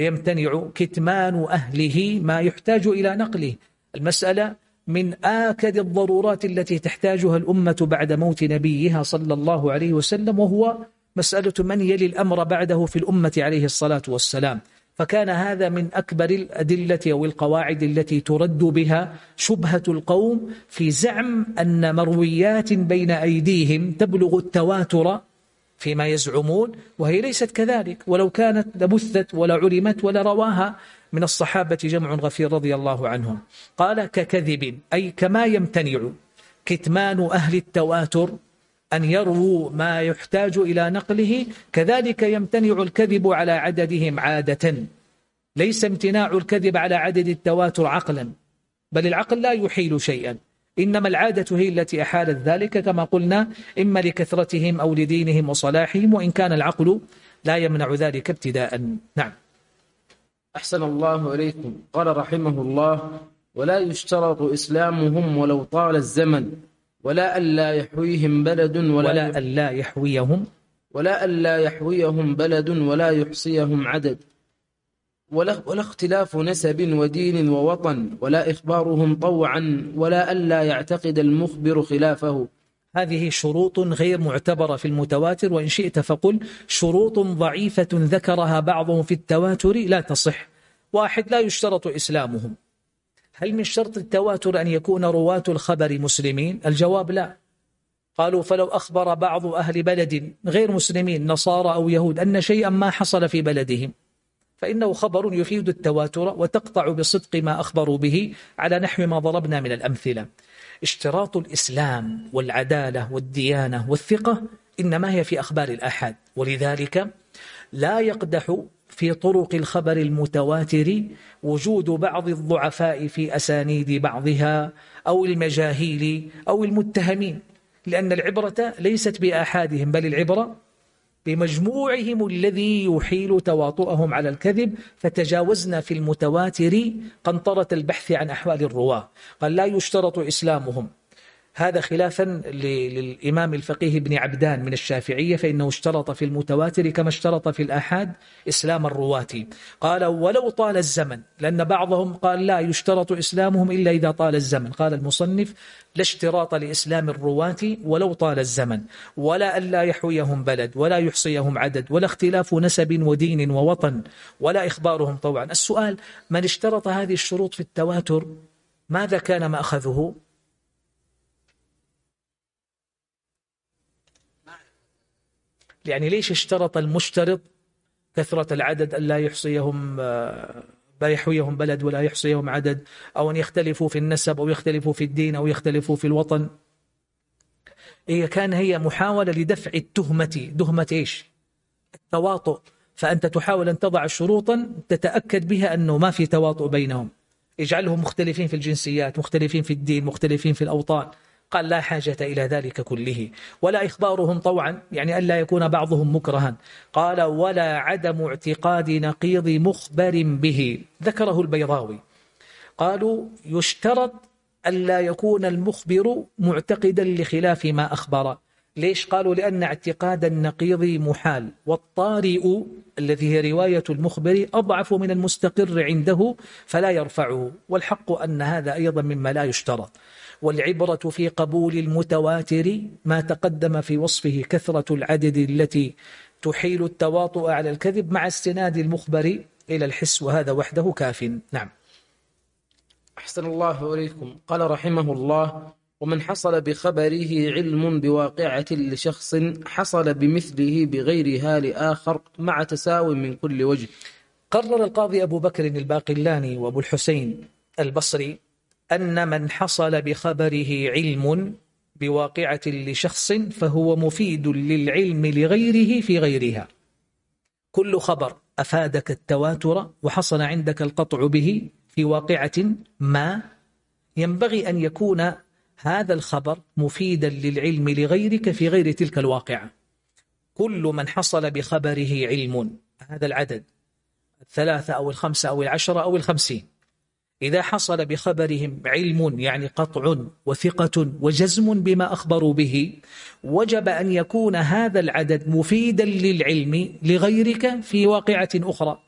يمتنع كتمان أهله ما يحتاج إلى نقله. المسألة من آكد الضرورات التي تحتاجها الأمة بعد موت نبيها صلى الله عليه وسلم وهو مسألة من يلي الأمر بعده في الأمة عليه الصلاة والسلام. فكان هذا من أكبر الأدلة أو القواعد التي ترد بها شبهة القوم في زعم أن مرويات بين أيديهم تبلغ التواتر فيما يزعمون وهي ليست كذلك. ولو كانت لبثت ولا علمت ولا رواها من الصحابة جمع غفير رضي الله عنهم. قال ككذب أي كما يمتنع كتمان أهل التواتر أن يرووا ما يحتاج إلى نقله كذلك يمتنع الكذب على عددهم عادة. ليس امتناع الكذب على عدد التواتر عقلا بل العقل لا يحيل شيئا. إنما العادة هي التي أحالت ذلك كما قلنا إما لكثرتهم أو لدينهم وصلاحهم وإن كان العقل لا يمنع ذلك ابتداء. نعم. أحسن الله إليكم. قال رحمه الله ولا يشترط إسلامهم ولو طال الزمن. ولا ألا يحويهم بلد ولا, ولا ألا يحويهم. ولا ألا يحويهم بلد ولا يحصيهم عدد. ولا, ولا اختلاف نسب ودين ووطن ولا إخبارهم طوعا ولا ألا يعتقد المخبر خلافه. هذه شروط غير معتبرة في المتواتر وإن شئت فقل شروط ضعيفة ذكرها بعضهم في التواتر لا تصح. واحد لا يشترط إسلامهم. هل من شرط التواتر أن يكون رواة الخبر مسلمين؟ الجواب لا. قالوا فلو أخبر بعض أهل بلد غير مسلمين نصارى أو يهود أن شيئا ما حصل في بلدهم فإنه خبر يفيد التواتر وتقطع بصدق ما أخبروا به على نحو ما ضربنا من الأمثلة. اشتراط الإسلام والعدالة والديانة والثقة إنما هي في أخبار الآحاد ولذلك لا يقدح في طرق الخبر المتواتر وجود بعض الضعفاء في أسانيد بعضها أو المجاهيل أو المتهمين لأن العبرة ليست بآحادهم بل العبرة بمجموعهم الذي يحيل تواطؤهم على الكذب. فتجاوزنا في المتواتر قنطرة البحث عن أحوال الرواة. قال لا يشترط إسلامهم. هذا خلافا للإمام الفقيه بن عبدان من الشافعية فإنه اشترط في المتواتر كما اشترط في الآحاد إسلام الرواة. قال ولو طال الزمن لأن بعضهم قال لا يشترط إسلامهم إلا إذا طال الزمن قال المصنف لا اشتراط لإسلام الرواة ولو طال الزمن ولا ألا يحويهم بلد ولا يحصيهم عدد ولا اختلاف نسب ودين ووطن ولا إخبارهم طوعا السؤال من اشترط هذه الشروط في التواتر ماذا كان مأخذه؟ يعني ليش اشترط المشترط كثرة العدد ألا يحصيهم لا يحويهم بلد ولا يحصيهم عدد أو أن يختلفوا في النسب أو يختلفوا في الدين أو يختلفوا في الوطن؟ هي كان هي محاولة لدفع التهمة. تهمة إيش؟ التواطؤ. فأنت تحاول أن تضع شروطا تتأكد بها أنه ما في تواطؤ بينهم. اجعلهم مختلفين في الجنسيات مختلفين في الدين مختلفين في الأوطان. قال لا حاجة إلى ذلك كله ولا إخبارهم طوعا يعني ألا يكون بعضهم مكرها. قال ولا عدم اعتقاد نقيض مخبر به ذكره البيضاوي. قالوا يشترط ألا يكون المخبر معتقدا لخلاف ما أخبر. ليش؟ قالوا لأن اعتقاد النقيض محال والطارئ الذي هي رواية المخبر أضعف من المستقر عنده فلا يرفعه. والحق أن هذا أيضا مما لا يشترط. والعبرة في قبول المتواتر ما تقدم في وصفه كثرة العدد التي تحيل التواطؤ على الكذب مع استناد المخبر إلى الحس وهذا وحده كاف. نعم. أحسن الله إليكم. قال رحمه الله ومن حصل بخبره علم بواقعة لشخص حصل بمثله بغيرها لآخر مع تساو من كل وجه. قرر القاضي أبو بكر الباقلاني وأبو الحسين البصري أن من حصل بخبره علم بواقعة لشخص فهو مفيد للعلم لغيره في غيرها. كل خبر أفادك التواتر وحصل عندك القطع به في واقعة ما ينبغي أن يكون هذا الخبر مفيدا للعلم لغيرك في غير تلك الواقعة. كل من حصل بخبره علم هذا العدد الثلاثة أو الخمسة أو العشرة أو الخمسين. إذا حصل بخبرهم علم يعني قطع وثقة وجزم بما أخبروا به وجب أن يكون هذا العدد مفيدا للعلم لغيرك في واقعة أخرى.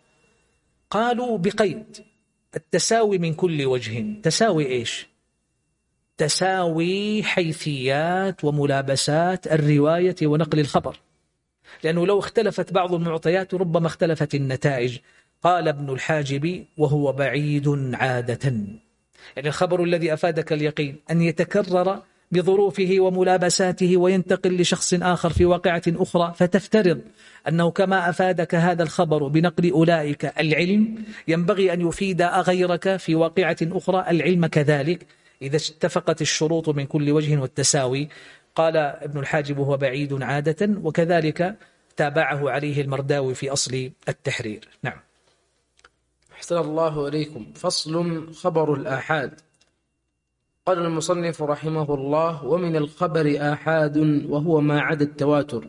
قالوا بقيد. التساوي من كل وجه. تساوي إيش؟ تساوي حيثيات وملابسات الرواية ونقل الخبر. لأنه لو اختلفت بعض المعطيات ربما اختلفت النتائج. قال ابن الحاجب وهو بعيد عادة. يعني الخبر الذي أفادك اليقين أن يتكرر بظروفه وملابساته وينتقل لشخص آخر في واقعة أخرى فتفترض أنه كما أفادك هذا الخبر بنقل أولئك العلم ينبغي أن يفيد غيرك في واقعة أخرى العلم كذلك. إذا اتفقت الشروط من كل وجه والتساوي قال ابن الحاجب هو بعيد عادة وكذلك تابعه عليه المرداوي في أصل التحرير. نعم. أحسن الله إليكم. فصل خبر الآحاد. قال المصنف رحمه الله ومن الخبر آحاد وهو ما عدا التواتر.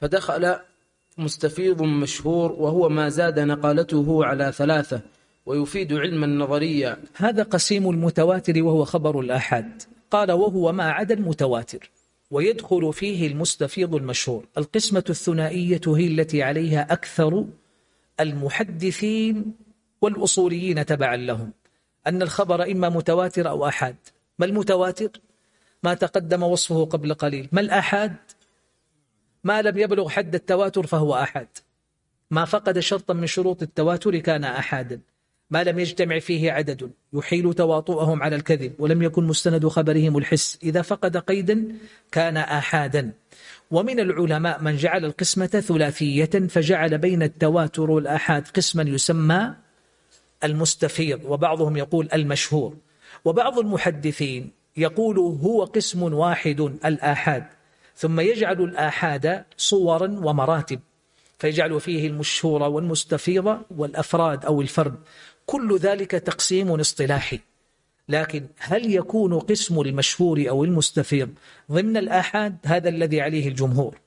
فدخل مستفيض مشهور وهو ما زاد نقالته على ثلاثة ويفيد علما نظريا. هذا قسيم المتواتر وهو خبر الآحاد. قال وهو ما عدا المتواتر ويدخل فيه المستفيض المشهور. القسمة الثنائية هي التي عليها أكثر المحدثين والأصوليين تبعا لهم. أن الخبر إما متواتر أو أحاد. ما المتواتر؟ ما تقدم وصفه قبل قليل. ما الأحاد؟ ما لم يبلغ حد التواتر فهو أحد ما فقد شرطا من شروط التواتر كان أحادا. ما لم يجتمع فيه عدد يحيل تواطؤهم على الكذب ولم يكن مستند خبرهم الحس. إذا فقد قيدا كان آحادا. ومن العلماء من جعل القسمة ثلاثية فجعل بين التواتر والآحاد قسما يسمى المستفيض وبعضهم يقول المشهور. وبعض المحدثين يقول هو قسم واحد الآحاد ثم يجعل الآحاد صورا ومراتب فيجعل فيه المشهور والمستفيض والأفراد أو الفرد. كل ذلك تقسيم اصطلاحي. لكن هل يكون قسم المشهور أو المستفيض ضمن الآحاد؟ هذا الذي عليه الجمهور.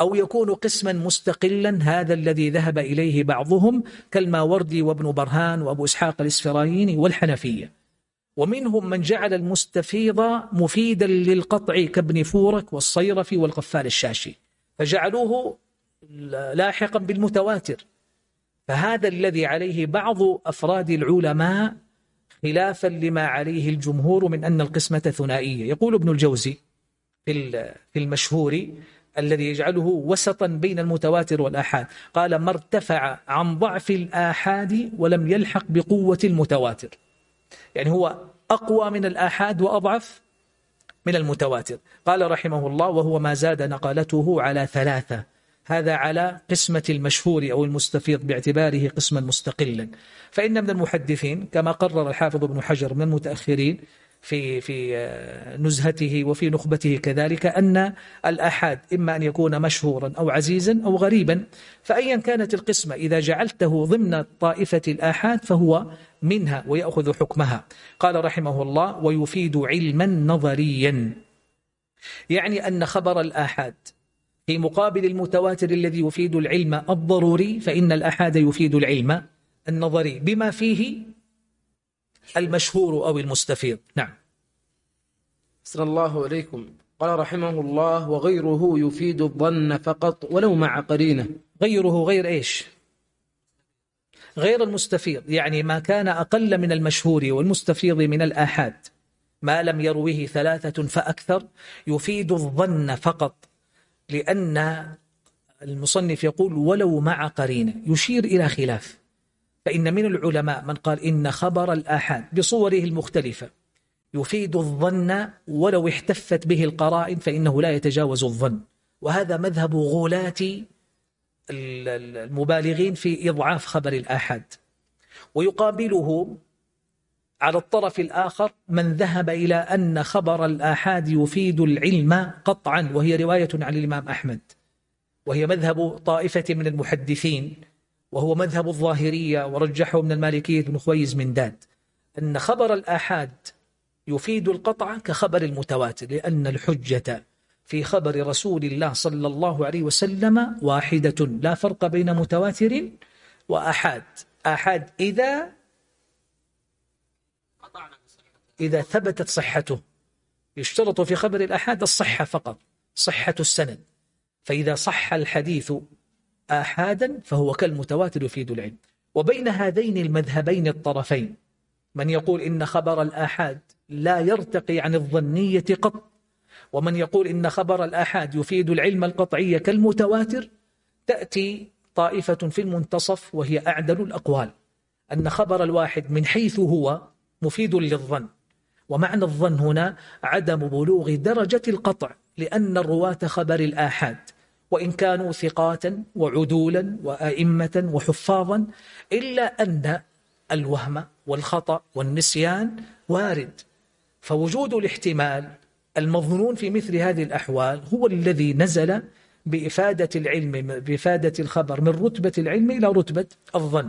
أو يكون قسما مستقلا هذا الذي ذهب إليه بعضهم كالماوردي وابن برهان وأبو إسحاق الإسفرايني والحنفية. ومنهم من جعل المستفيض مفيدا للقطع كابن فورك والصيرفي والغفال الشاشي. فجعلوه لاحقا بالمتواتر. فهذا الذي عليه بعض أفراد العلماء خلافا لما عليه الجمهور من أن القسمة ثنائية. يقول ابن الجوزي في المشهور الذي يجعله وسطا بين المتواتر والآحاد. قال ما ارتفع عن ضعف الآحاد ولم يلحق بقوة المتواتر. يعني هو أقوى من الآحاد وأضعف من المتواتر. قال رحمه الله وهو ما زاد نقالته على ثلاثة. هذا على قسمة المشهور أو المستفيض باعتباره قسما مستقلا. فإن من المحدثين كما قرر الحافظ ابن حجر من المتأخرين في في آه، نزهته وفي نخبته كذلك أن الآحاد إما أن يكون مشهورا أو عزيزا أو غريبا فأيا كانت القسمة إذا جعلته ضمن طائفة الآحاد فهو منها ويأخذ حكمها. قال رحمه الله ويفيد علما نظريا يعني أن خبر الآحاد في مقابل المتواتر الذي يفيد العلم الضروري فإن الأحاد يفيد العلم النظري. بما فيه المشهور أو المستفيض. نعم. صلى الله عليكم قال رحمه الله وغيره يفيد الظن فقط ولو مع قرينة. غيره غير إيش؟ غير المستفيض يعني ما كان أقل من المشهور والمستفيض من الآحاد. ما لم يروه ثلاثة فأكثر يفيد الظن فقط لأن المصنف يقول ولو مع قرينة. يشير إلى خلاف. فإن من العلماء من قال إن خبر الآحاد بصوره المختلفة يفيد الظن ولو احتفت به القرائن فإنه لا يتجاوز الظن. وهذا مذهب غلاة المبالغين في إضعاف خبر الآحاد. ويقابله على الطرف الآخر من ذهب إلى أن خبر الآحاد يفيد العلم قطعا وهي رواية عن الإمام أحمد. وهي مذهب طائفة من المحدثين. وهو مذهب الظاهرية ورجحه من المالكية بن خويز من داد أن خبر الآحاد يفيد القطع كخبر المتواتر لأن الحجة في خبر رسول الله صلى الله عليه وسلم واحدة لا فرق بين متواتر وأحاد. أحاد إذا إذا ثبتت صحته. يشترط في خبر الأحاد الصحة فقط صحة السند. فإذا صح الحديث آحادا فهو كالمتواتر يفيد العلم. وبين هذين المذهبين الطرفين من يقول إن خبر الآحاد لا يرتقي عن الظنية قط ومن يقول إن خبر الآحاد يفيد العلم القطعي كالمتواتر تأتي طائفة في المنتصف وهي أعدل الأقوال أن خبر الواحد من حيث هو مفيد للظن. ومعنى الظن هنا عدم بلوغ درجة القطع لأن الرواة خبر الآحاد وإن كانوا ثقات وعدولا وأئمة وحفاظا إلا أن الوهم والخطأ والنسيان وارد. فوجود الاحتمال المظنون في مثل هذه الأحوال هو الذي نزل بإفادة العلم بإفادة الخبر من رتبة العلم إلى رتبة الظن.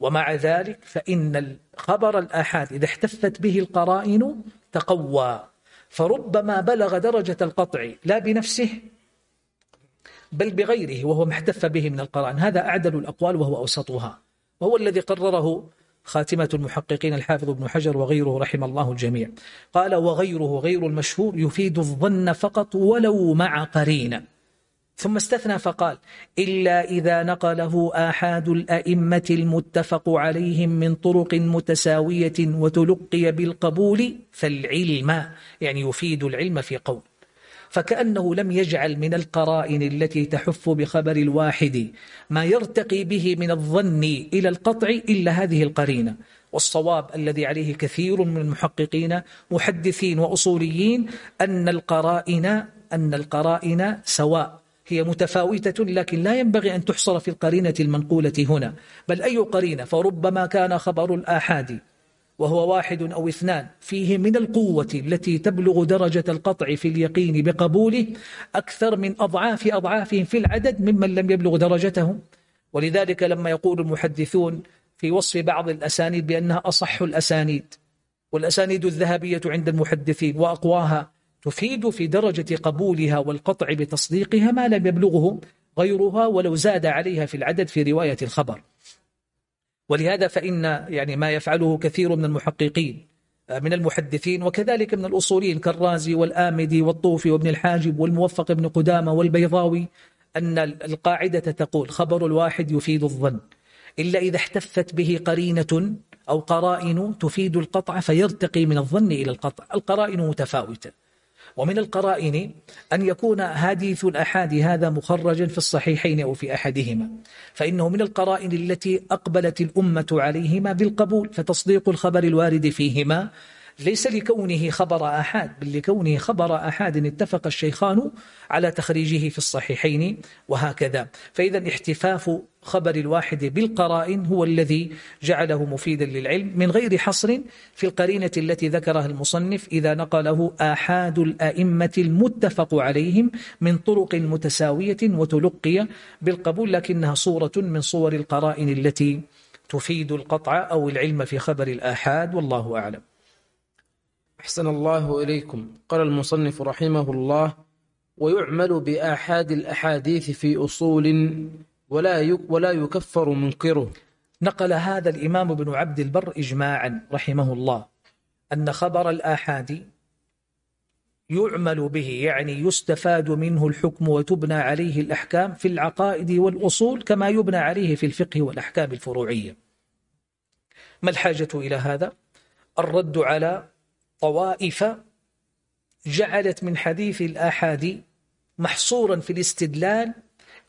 ومع ذلك فإن الخبر الآحاد إذا احتفت به القرائن تقوى. فربما بلغ درجة القطع لا بنفسه بل بغيره وهو محتف به من القرائن هذا أعدل الأقوال وهو أوسطها. وهو الذي قرره خاتمة المحققين الحافظ ابن حجر وغيره رحم الله الجميع. قال وغيره غير المشهور يفيد الظن فقط ولو مع قرينه ثم استثنى فقال إلا إذا نقله آحاد الأئمة المتفق عليهم من طرق متساوية وتلقي بالقبول فالعلم. يعني يفيد العلم في قول. فكأنه لم يجعل من القرائن التي تحف بخبر الواحد ما يرتقي به من الظن إلى القطع إلا هذه القرينة. والصواب الذي عليه كثير من المحققين محدثين وأصوليين أن القرائن أن القرائن سواء هي متفاوتة لكن لا ينبغي أن تحصر في القرينة المنقولة هنا. بل أي قرينة؟ فربما كان خبر الآحاد. وهو واحد أو اثنان. فيه من القوة التي تبلغ درجة القطع في اليقين بقبوله أكثر من أضعاف أضعافهم في العدد ممن لم يبلغ درجته ولذلك لما يقول المحدثون في وصف بعض الأسانيد بأنها أصح الأسانيد. والأسانيد الذهبية عند المحدثين وأقواها تفيد في درجة قبولها والقطع بتصديقها ما لم يبلغه غيرها ولو زاد عليها في العدد في رواية الخبر. ولهذا فإن يعني ما يفعله كثير من المحققين آه، من المحدثين وكذلك من الأصوليين كالرازي والآمدي والطوفي وابن الحاجب والموفق ابن قدامة والبيضاوي أن القاعدة تقول خبر الواحد يفيد الظن إلا إذا احتفت به قرينة أو قرائن تفيد القطع فيرتقي من الظن إلى القطع القرائن متفاوتة. ومن القرائن أن يكون حديث الأحاد هذا مخرجا في الصحيحين أو في أحدهما فإنه من القرائن التي أقبلت الأمة عليهما بالقبول فتصديق الخبر الوارد فيهما ليس لكونه خبر آحاد بل لكونه خبر آحاد اتفق الشيخان على تخريجه في الصحيحين وهكذا. فإذا احتفاف خبر الواحد بالقرائن هو الذي جعله مفيدا للعلم من غير حصر في القرينة التي ذكرها المصنف إذا نقله آحاد الأئمة المتفق عليهم من طرق متساوية وتلقي بالقبول لكنها صورة من صور القرائن التي تفيد القطع أو العلم في خبر الآحاد والله أعلم. أحسن الله إليكم. قال المصنف رحمه الله ويعمل بآحاد الأحاديث في أصول ولا ولا يكفر منكره. نقل هذا الإمام ابن عبد البر إجماعا رحمه الله أن خبر الآحاد يعمل به يعني يستفاد منه الحكم وتبنى عليه الأحكام في العقائد والأصول كما يبنى عليه في الفقه والأحكام الفروعية. ما الحاجة إلى هذا؟ الرد على طوائف جعلت من حديث الآحاد محصورا في الاستدلال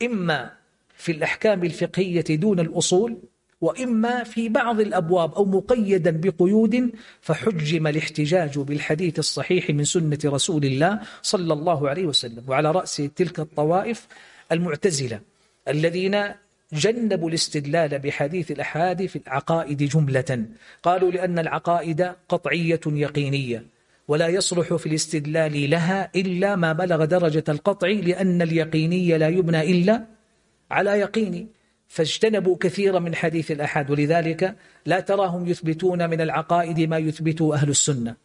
إما في الأحكام الفقهية دون الأصول وإما في بعض الأبواب أو مقيدا بقيود فحجم الاحتجاج بالحديث الصحيح من سنة رسول الله صلى الله عليه وسلم. وعلى رأس تلك الطوائف المعتزلة الذين جنبوا الاستدلال بحديث الأحاد في العقائد جملة. قالوا لأن العقائد قطعية يقينية ولا يصلح في الاستدلال لها إلا ما بلغ درجة القطع لأن اليقيني لا يبنى إلا على يقين. فاجتنبوا كثيرا من حديث الأحد ولذلك لا تراهم يثبتون من العقائد ما يثبته أهل السنة.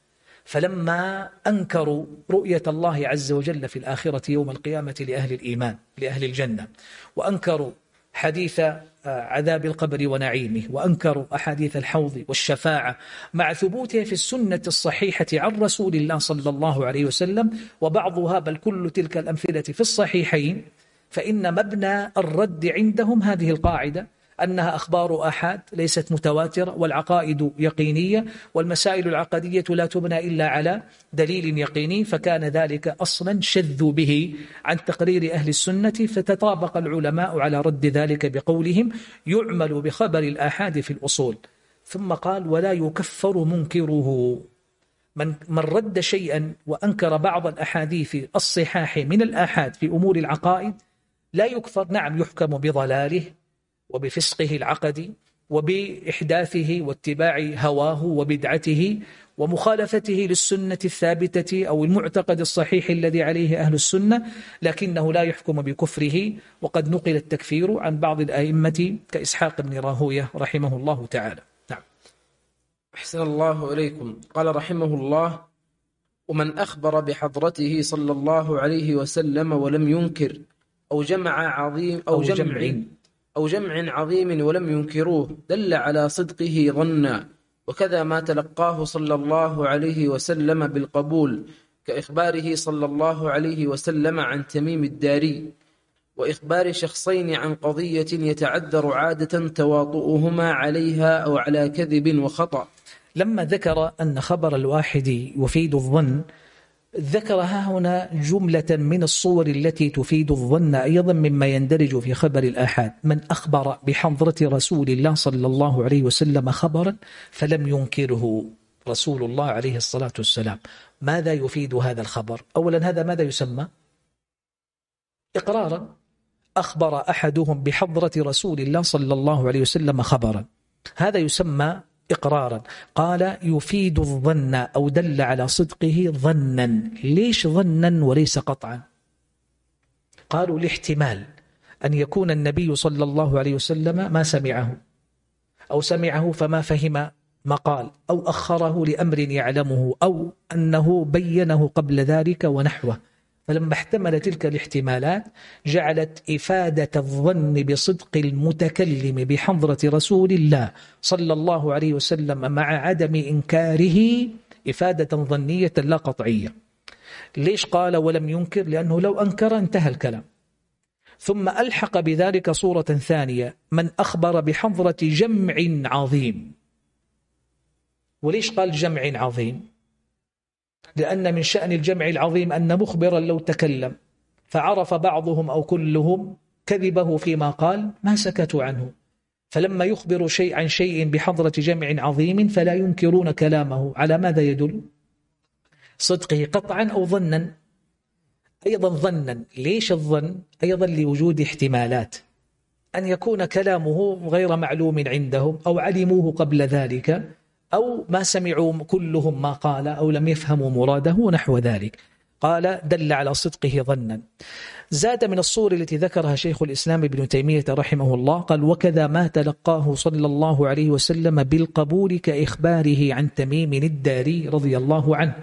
فلما أنكروا رؤية الله عز وجل في الآخرة يوم القيامة لأهل الإيمان لأهل الجنة وأنكروا حديث آه، عذاب القبر ونعيمه وأنكروا أحاديث الحوض والشفاعة مع ثبوتها في السنة الصحيحة عن رسول الله صلى الله عليه وسلم وبعضها بل كل تلك الأمثلة في الصحيحين فإن مبنى الرد عندهم هذه القاعدة أنها أخبار أحد ليست متواترة والعقائد يقينية والمسائل العقدية لا تبنى إلا على دليل يقيني فكان ذلك أصلا شذوا به عن تقرير أهل السنة فتطابق العلماء على رد ذلك بقولهم يعمل بخبر الآحاد في الأصول. ثم قال ولا يكفر منكره. من, من رد شيئا وأنكر بعض الأحاديث الصحاح من الآحاد في أمور العقائد لا يكفر نعم يحكم بضلاله. وبفسقه العقدي وبإحداثه واتباع هواه وبدعته ومخالفته للسنة الثابتة أو المعتقد الصحيح الذي عليه أهل السنة لكنه لا يحكم بكفره. وقد نقل التكفير عن بعض الأئمة كإسحاق بن راهوية رحمه الله تعالى. نعم. أحسن الله إليكم. قال رحمه الله ومن أخبر بحضرته صلى الله عليه وسلم ولم ينكر أو جمع عظيم أو, أو جمع, جمع أو جمع عظيم ولم ينكروه دل على صدقه ظنا. وكذا ما تلقاه صلى الله عليه وسلم بالقبول كإخباره صلى الله عليه وسلم عن تميم الداري. وإخبار شخصين عن قضية يتعذر عادة تواطؤهما عليها أو على كذب وخطأ. لما ذكر أن خبر الواحد يفيد الظن ذكرها هنا جملة من الصور التي تفيد الظن أيضا مما يندرج في خبر الآحاد. من أخبر بحضرة رسول الله صلى الله عليه وسلم خبرا فلم ينكره رسول الله عليه الصلاة والسلام. ماذا يفيد هذا الخبر؟ أولا هذا ماذا يسمى؟ إقرارا. أخبر أحدهم بحضرة رسول الله صلى الله عليه وسلم خبرا. هذا يسمى إقرارا. قال يفيد الظن أو دل على صدقه ظنا. ليش ظنا وليس قطعا؟ قالوا لاحتمال أن يكون النبي صلى الله عليه وسلم ما سمعه أو سمعه فما فهم ما قال أو أخره لأمر يعلمه أو أنه بينه قبل ذلك ونحوه. فلما احتمل تلك الاحتمالات جعلت إفادة الظن بصدق المتكلم بحضرة رسول الله صلى الله عليه وسلم مع عدم إنكاره إفادة ظنية لا قطعية. ليش قال ولم ينكر؟ لأنه لو أنكر انتهى الكلام. ثم ألحق بذلك صورة ثانية من أخبر بحضرة جمع عظيم. وليش قال جمع عظيم؟ لأن من شأن الجمع العظيم أن مخبرا لو تكلم فعرف بعضهم أو كلهم كذبه فيما قال ما سكتوا عنه. فلما يخبر شيء عن شيء بحضرة جمع عظيم فلا ينكرون كلامه. على ماذا يدل؟ صدقه قطعا أو ظنا؟ أيضا ظنا. ليش الظن؟ أيضا لوجود احتمالات. أن يكون كلامه غير معلوم عندهم أو علموه قبل ذلك أو ما سمعوا كلهم ما قال أو لم يفهموا مراده نحو ذلك. قال دل على صدقه ظنا. زاد من الصور التي ذكرها شيخ الإسلام ابن تيمية رحمه الله قال وكذا ما تلقاه صلى الله عليه وسلم بالقبول كإخباره عن تميم الداري رضي الله عنه.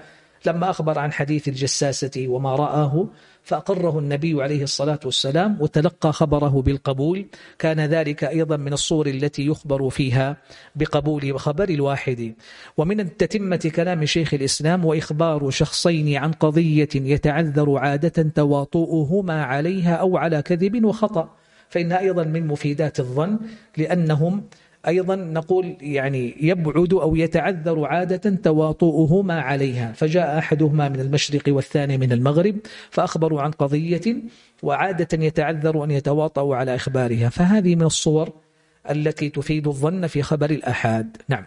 لما أخبر عن حديث الجساسة وما رآه فأقره النبي عليه الصلاة والسلام وتلقى خبره بالقبول. كان ذلك أيضا من الصور التي يخبر فيها بقبول خبر الواحد. ومن تتمة كلام شيخ الإسلام وإخبار شخصين عن قضية يتعذر عادة تواطؤهما عليها أو على كذب وخطأ فإنها أيضا من مفيدات الظن لأنهم أيضا نقول يعني يبعد أو يتعذر عادة تواطؤهما عليها فجاء أحدهما من المشرق والثاني من المغرب فأخبروا عن قضية وعادة يتعذر أن يتواطؤوا على إخبارها. فهذه من الصور التي تفيد الظن في خبر الأحاد. نعم.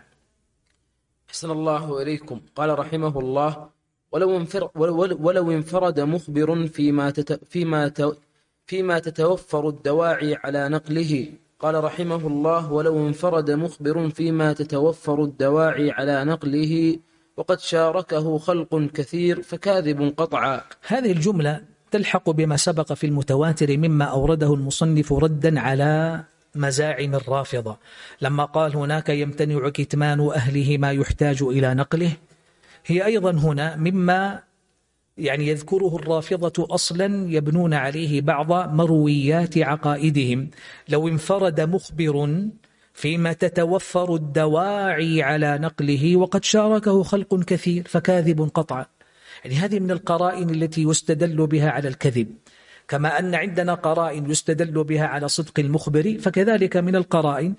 أحسن الله إليكم. قال رحمه الله ولو, انفر ولو انفرد مخبر فيما, فيما, فيما تتوفر الدواعي على نقله قال رحمه الله ولو انفرد مخبر فيما تتوفر الدواعي على نقله وقد شاركه خلق كثير فكاذب قطعا. هذه الجملة تلحق بما سبق في المتواتر مما أورده المصنف ردا على مزاعم الرافضة. لما قال هناك يمتنع كتمان أهله ما يحتاج إلى نقله هي أيضا هنا مما يعني يذكره الرافضة أصلا يبنون عليه بعض مرويات عقائدهم. لو انفرد مخبر فيما تتوفر الدواعي على نقله وقد شاركه خلق كثير فكاذب قطعا. يعني هذه من القرائن التي يستدل بها على الكذب. كما أن عندنا قرائن يستدل بها على صدق المخبر فكذلك من القرائن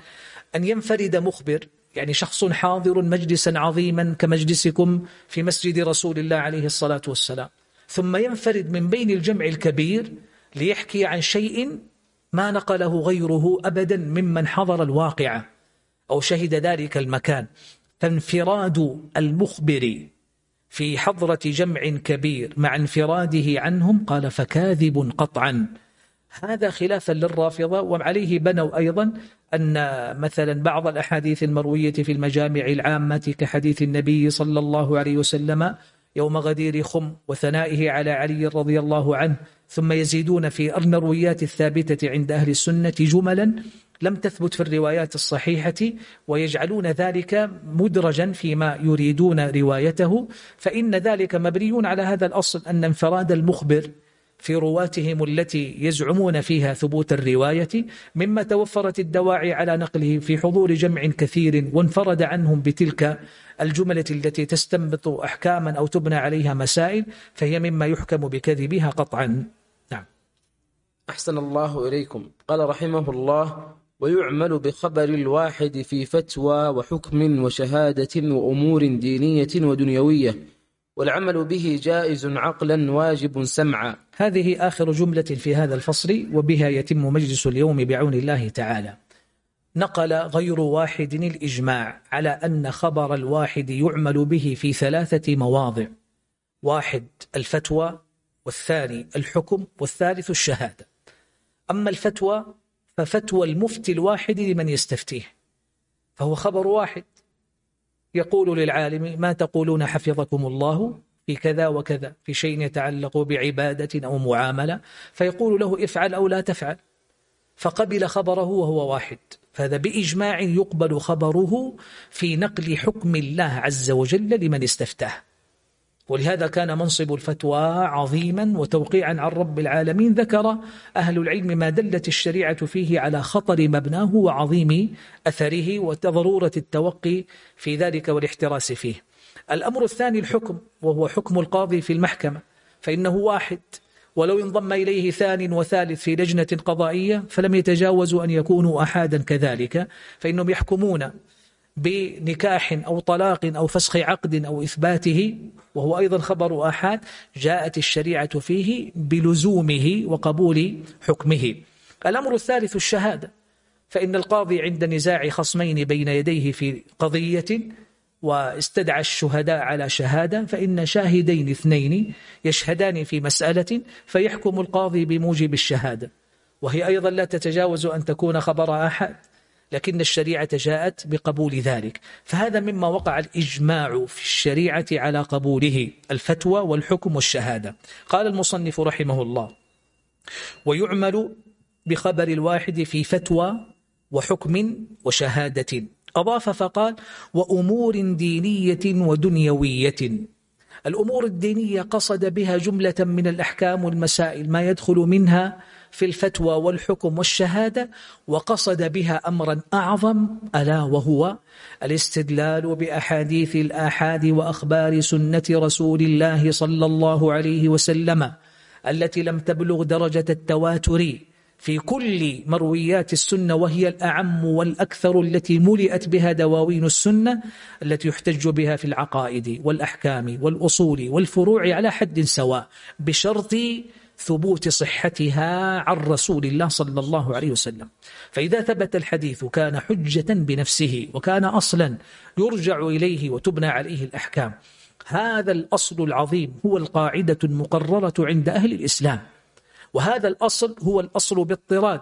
أن ينفرد مخبر يعني شخص حاضر مجلسا عظيما كمجلسكم في مسجد رسول الله عليه الصلاة والسلام. ثم ينفرد من بين الجمع الكبير ليحكي عن شيء ما نقله غيره أبدا ممن حضر الواقعة أو شهد ذلك المكان. فانفراد المخبر في حضرة جمع كبير مع انفراده عنهم قال فكاذب قطعا. هذا خلافا للرافضة وعليه بنوا أيضا أن مثلا بعض الأحاديث المروية في المجامع العامة كحديث النبي صلى الله عليه وسلم يوم غدير خم وثنائه على علي رضي الله عنه ثم يزيدون في المرويات الثابتة عند أهل السنة جملا لم تثبت في الروايات الصحيحة ويجعلون ذلك مدرجا فيما يريدون روايته فإن ذلك مبني على هذا الأصل أن انفراد المخبر في رواتهم التي يزعمون فيها ثبوت الرواية مما توفرت الدواعي على نقله في حضور جمع كثير وانفرد عنهم بتلك الجملة التي تستنبط أحكاما أو تبنى عليها مسائل فهي مما يحكم بكذبها قطعا. نعم. أحسن الله إليكم. قال رحمه الله ويعمل بخبر الواحد في فتوى وحكم وشهادة وأمور دينية ودنيوية. والعمل به جائز عقلا واجب سمعا. هذه آخر جملة في هذا الفصل وبها يتم مجلس اليوم بعون الله تعالى. نقل غير واحد الإجماع على أن خبر الواحد يعمل به في ثلاثة مواضع. واحد الفتوى والثاني الحكم والثالث الشهادة. أما الفتوى ففتوى المفتي الواحد لمن يستفتيه. فهو خبر واحد. يقول للعالم ما تقولون حفظكم الله في كذا وكذا في شيء يتعلق بعبادة أو معاملة؟ فيقول له افعل أو لا تفعل. فقبل خبره وهو واحد فهذا بإجماع يقبل خبره في نقل حكم الله عز وجل لمن استفتاه. ولهذا كان منصب الفتوى عظيما وتوقيعا عن رب العالمين ذكر أهل العلم ما دلت الشريعة فيه على خطر مبناه وعظيم أثره وضرورة التوقي في ذلك والاحتراس فيه. الأمر الثاني الحكم وهو حكم القاضي في المحكمة فإنه واحد. ولو انضم إليه ثان وثالث في لجنة قضائية فلم يتجاوزوا أن يكونوا أحادا كذلك فإنهم يحكمون. بنكاح أو طلاق أو فسخ عقد أو إثباته وهو أيضا خبر آحاد جاءت الشريعة فيه بلزومه وقبول حكمه. الأمر الثالث الشهادة فإن القاضي عند نزاع خصمين بين يديه في قضية واستدعى الشهداء على شهادة فإن شاهدين اثنين يشهدان في مسألة فيحكم القاضي بموجب الشهادة. وهي أيضا لا تتجاوز أن تكون خبر أحد لكن الشريعة جاءت بقبول ذلك. فهذا مما وقع الإجماع في الشريعة على قبوله الفتوى والحكم والشهادة. قال المصنف رحمه الله ويعمل بخبر الواحد في فتوى وحكم وشهادة. أضاف فقال وأمور دينية ودنيوية. الأمور الدينية قصد بها جملة من الأحكام والمسائل ما يدخل منها في الفتوى والحكم والشهادة وقصد بها أمرا أعظم ألا وهو الاستدلال بأحاديث الآحاد وأخبار سنة رسول الله صلى الله عليه وسلم التي لم تبلغ درجة التواتر في كل مرويات السنة وهي الأعم والأكثر التي ملئت بها دواوين السنة التي يحتج بها في العقائد والأحكام والأصول والفروع على حد سواء بشرط ثبوت صحتها عن رسول الله صلى الله عليه وسلم. فإذا ثبت الحديث كان حجة بنفسه وكان أصلا يرجع إليه وتبنى عليه الأحكام. هذا الأصل العظيم هو القاعدة المقررة عند أهل الإسلام. وهذا الأصل هو الأصل باضطراد.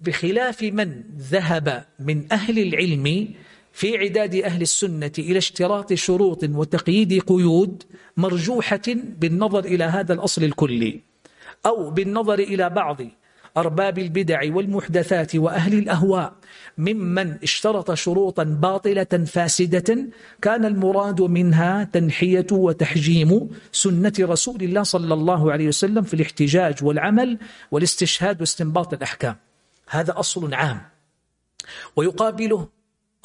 بخلاف من ذهب من أهل العلم في عداد أهل السنة إلى اشتراط شروط وتقييد قيود مرجوحة بالنظر إلى هذا الأصل الكلي. أو بالنظر إلى بعض أرباب البدع والمحدثات وأهل الأهواء ممن اشترط شروطا باطلة فاسدة كان المراد منها تنحية وتحجيم سنة رسول الله صلى الله عليه وسلم في الاحتجاج والعمل والاستشهاد واستنباط الأحكام. هذا أصل عام. ويقابله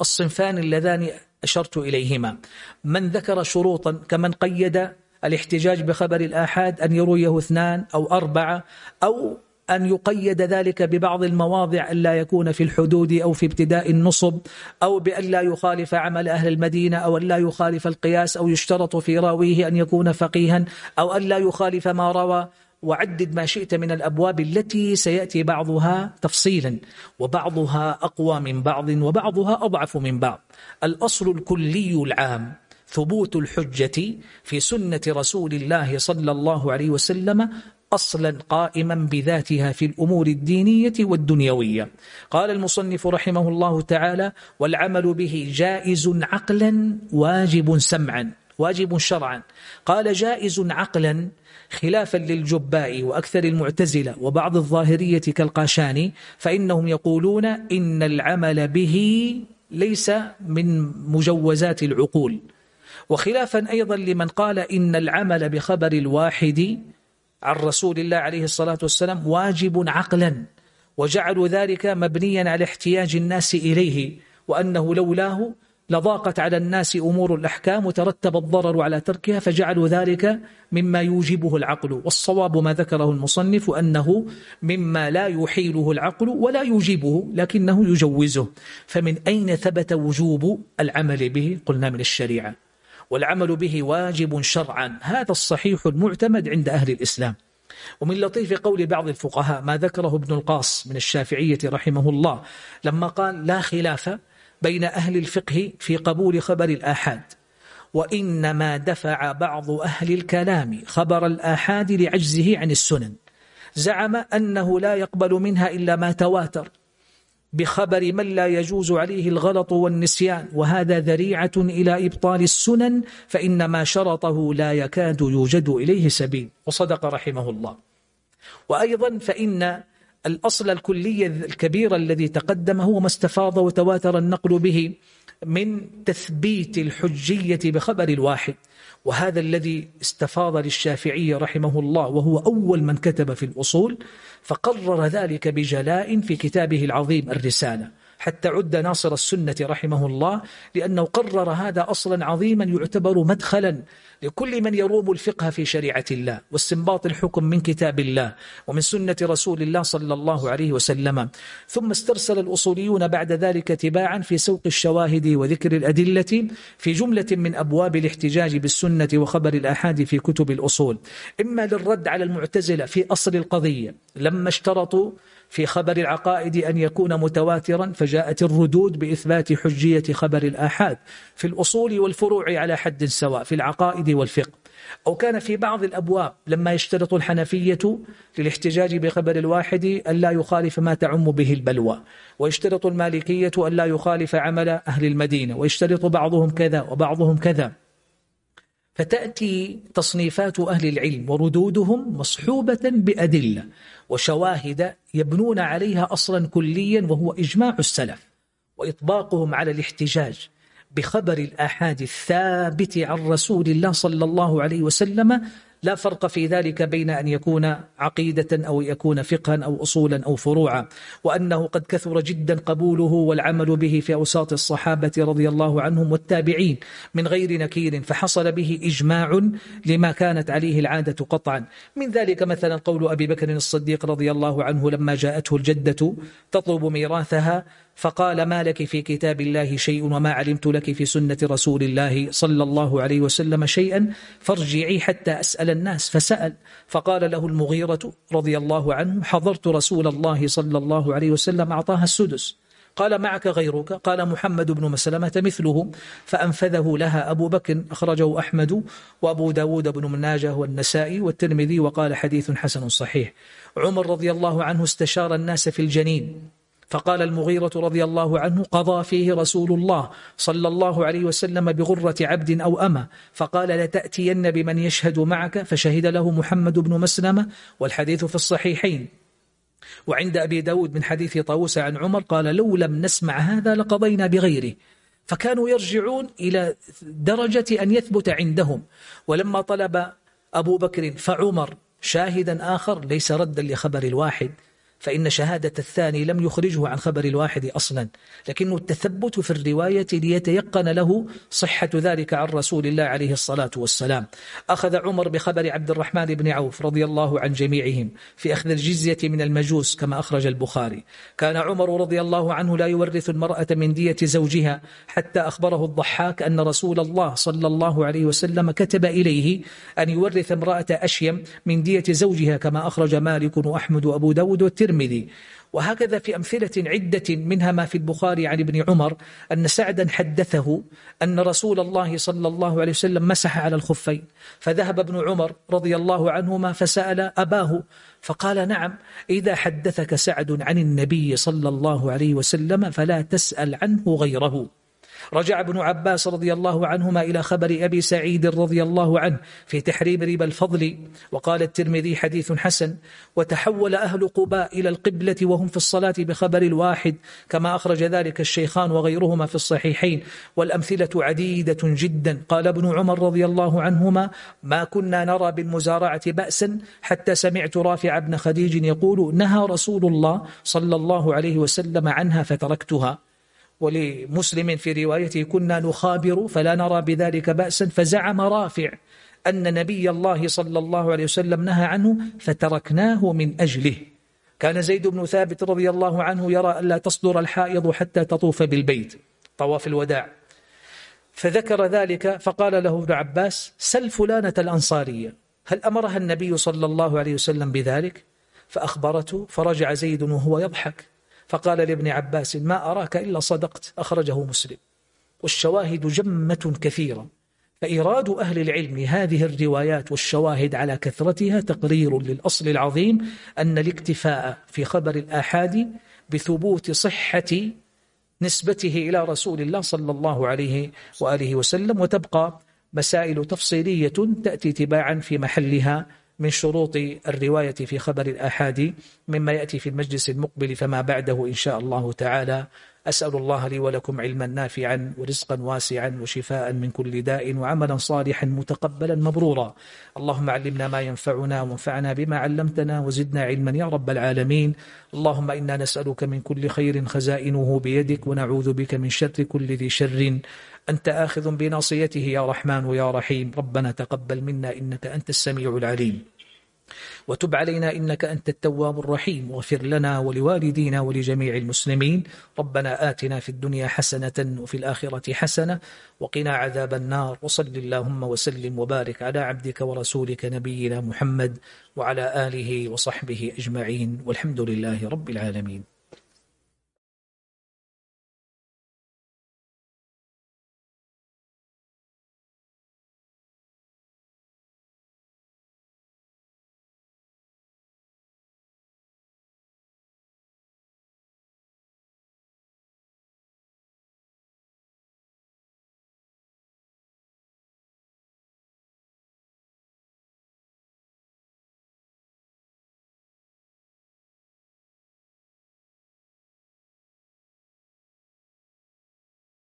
الصنفان اللذان أشرت إليهما. من ذكر شروطا كمن قيد الاحتجاج بخبر الآحاد أن يرويه اثنان أو أربعة أو أن يقيد ذلك ببعض المواضع ألا يكون في الحدود أو في ابتداء النصب أو بأن لا يخالف عمل أهل المدينة أو أن لا يخالف القياس أو يشترط في راويه أن يكون فقيها أو أن لا يخالف ما روى وعدد ما شئت من الأبواب التي سيأتي بعضها تفصيلا وبعضها أقوى من بعض وبعضها أضعف من بعض. الأصل الكلي العام. ثبوت الحجة في سنة رسول الله صلى الله عليه وسلم أصلا قائما بذاتها في الأمور الدينية والدنيوية. قال المصنف رحمه الله تعالى والعمل به جائز عقلا واجب سمعا واجب شرعا. قال جائز عقلا خلافا للجباء وأكثر المعتزلة وبعض الظاهرية كالقاشاني فإنهم يقولون إن العمل به ليس من مجوزات العقول. وخلافا أيضا لمن قال إن العمل بخبر الواحد عن رسول الله عليه الصلاة والسلام واجب عقلا وجعلوا ذلك مبنيا على احتياج الناس إليه وأنه لولاه لضاقت على الناس أمور الأحكام وترتب الضرر على تركها فجعلوا ذلك مما يوجبه العقل. والصواب ما ذكره المصنف أنه مما لا يحيله العقل ولا يوجبه لكنه يجوزه. فمن أين ثبت وجوب العمل به؟ قلنا من الشريعة. والعمل به واجب شرعا. هذا الصحيح المعتمد عند أهل الإسلام. ومن لطيف قول بعض الفقهاء ما ذكره ابن القاص من الشافعية رحمه الله لما قال لا خلاف بين أهل الفقه في قبول خبر الآحاد وإنما دفع بعض أهل الكلام خبر الآحاد لعجزه عن السنن. زعم أنه لا يقبل منها إلا ما تواتر. بخبر من لا يجوز عليه الغلط والنسيان وهذا ذريعة إلى إبطال السنن فإن ما شرطه لا يكاد يوجد إليه سبيل. وصدق رحمه الله. وأيضا فإن الأصل الكلي الكبير الذي تقدم هو ما استفاض وتواتر النقل به من تثبيت الحجية بخبر الواحد. وهذا الذي استفاض للشافعي رحمه الله وهو أول من كتب في الأصول فقرر ذلك بجلاء في كتابه العظيم الرسالة. حتى عد ناصر السنة رحمه الله لأنه قرر هذا أصلا عظيما يعتبر مدخلا لكل من يروم الفقه في شريعة الله واستنباط الحكم من كتاب الله ومن سنة رسول الله صلى الله عليه وسلم. ثم استرسل الأصوليون بعد ذلك تباعا في سوق الشواهد وذكر الأدلة في جملة من أبواب الاحتجاج بالسنة وخبر الآحاد في كتب الأصول. إما للرد على المعتزلة في أصل القضية لما اشترطوا في خبر العقائد أن يكون متواترا فجاءت الردود بإثبات حجية خبر الآحاد في الأصول والفروع على حد سواء في العقائد والفقه. أو كان في بعض الأبواب لما يشترط الحنفية للاحتجاج بخبر الواحد أن لا يخالف ما تعم به البلوى. ويشترط المالكية أن لا يخالف عمل أهل المدينة. ويشترط بعضهم كذا وبعضهم كذا. فتأتي تصنيفات أهل العلم وردودهم مصحوبة بأدلة وشواهد يبنون عليها أصلا كليا وهو إجماع السلف وإطباقهم على الاحتجاج بخبر الآحاد الثابت عن رسول الله صلى الله عليه وسلم لا فرق في ذلك بين أن يكون عقيدة أو يكون فقها أو أصولا أو فروعا وأنه قد كثر جدا قبوله والعمل به في أوساط الصحابة رضي الله عنهم والتابعين من غير نكير فحصل به إجماع لما كانت عليه العادة قطعا. من ذلك مثلا قول أبي بكر الصديق رضي الله عنه لما جاءته الجدة تطلب ميراثها فقال ما لك في كتاب الله شيء وما علمت لك في سنة رسول الله صلى الله عليه وسلم شيئا فارجعي حتى أسأل الناس. فسأل فقال له المغيرة رضي الله عنه حضرت رسول الله صلى الله عليه وسلم أعطاها السدس. قال معك غيرك؟ قال محمد بن مسلمة مثله. فأنفذه لها أبو بكر أخرجه أحمد وأبو داود بن مناجة والنسائي والترمذي وقال حديث حسن صحيح. عمر رضي الله عنه استشار الناس في الجنين. فقال المغيرة رضي الله عنه قضى فيه رسول الله صلى الله عليه وسلم بغرة عبد أو أمة فقال لتأتين بمن يشهد معك فشهد له محمد بن مسلمة والحديث في الصحيحين. وعند أبي داود من حديث طاووس عن عمر قال لو لم نسمع هذا لقضينا بغيره فكانوا يرجعون إلى درجة أن يثبت عندهم. ولما طلب أبو بكر فعمر شاهدا آخر ليس ردا لخبر الواحد فإن شهادة الثاني لم يخرجه عن خبر الواحد أصلا لكنه التثبت في الرواية ليتيقن له صحة ذلك عن رسول الله عليه الصلاة والسلام. أخذ عمر بخبر عبد الرحمن بن عوف رضي الله عن جميعهم في أخذ الجزية من المجوس كما أخرج البخاري. كان عمر رضي الله عنه لا يورث المرأة من دية زوجها حتى أخبره الضحاك أن رسول الله صلى الله عليه وسلم كتب إليه أن يورث امرأة أشيم من دية زوجها كما أخرج مالك وأحمد وأبو داود والترمذي. الترمذي. وهكذا في أمثلة عدة منها ما في البخاري عن ابن عمر أن سعدا حدثه أن رسول الله صلى الله عليه وسلم مسح على الخفين. فذهب ابن عمر رضي الله عنهما فسأل أباه فقال نعم إذا حدثك سعد عن النبي صلى الله عليه وسلم فلا تسأل عنه غيره. رجع ابن عباس رضي الله عنهما إلى خبر أبي سعيد رضي الله عنه في تحريم ربا الفضل وقال الترمذي حديث حسن وتحول أهل قباء إلى القبلة وهم في الصلاة بخبر الواحد كما أخرج ذلك الشيخان وغيرهما في الصحيحين والأمثلة عديدة جدا. قال ابن عمر رضي الله عنهما ما كنا نرى بالمزارعة بأسا حتى سمعت رافع بن خديج يقول نهى رسول الله صلى الله عليه وسلم عنها فتركتها. ولمسلم في روايته كنا نخابر فلا نرى بذلك بأسا فزعم رافع أن نبي الله صلى الله عليه وسلم نهى عنه فتركناه من أجله. كان زيد بن ثابت رضي الله عنه يرى ألا تصدر الحائض حتى تطوف بالبيت. طواف الوداع. فذكر ذلك فقال له ابن عباس سل فلانة الأنصارية هل أمرها النبي صلى الله عليه وسلم بذلك؟ فأخبرته فرجع زيد وهو يضحك. فقال لابن عباس ما أراك إلا صدقت. أخرجه مسلم. والشواهد جمة كثيرة. فإيراد أهل العلم هذه الروايات والشواهد على كثرتها تقرير للأصل العظيم أن الاكتفاء في خبر الآحاد بثبوت صحة نسبته إلى رسول الله صلى الله عليه وآله وسلم وتبقى مسائل تفصيلية تأتي تباعا في محلها من شروط الرواية في خبر الآحاد مما يأتي في المجلس المقبل فما بعده إن شاء الله تعالى. أسأل الله لي ولكم علما نافعا ورزقا واسعا وشفاء من كل داء وعملا صالحا متقبلا مبرورا. اللهم علمنا ما ينفعنا وانفعنا بما علمتنا وزدنا علما يا رب العالمين. اللهم إنا نسألك من كل خير خزائنه بيدك ونعوذ بك من شر كل ذي شر. أنت آخذ بناصيته يا رحمن يا رحيم. ربنا تقبل منا إنك أنت السميع العليم. وتب علينا إنك أنت التواب الرحيم. واغفر لنا ولوالدينا ولجميع المسلمين. ربنا آتنا في الدنيا حسنة وفي الآخرة حسنة. وقنا عذاب النار. وصل اللهم وسلم وبارك على عبدك ورسولك نبينا محمد وعلى آله وصحبه أجمعين. والحمد لله رب العالمين.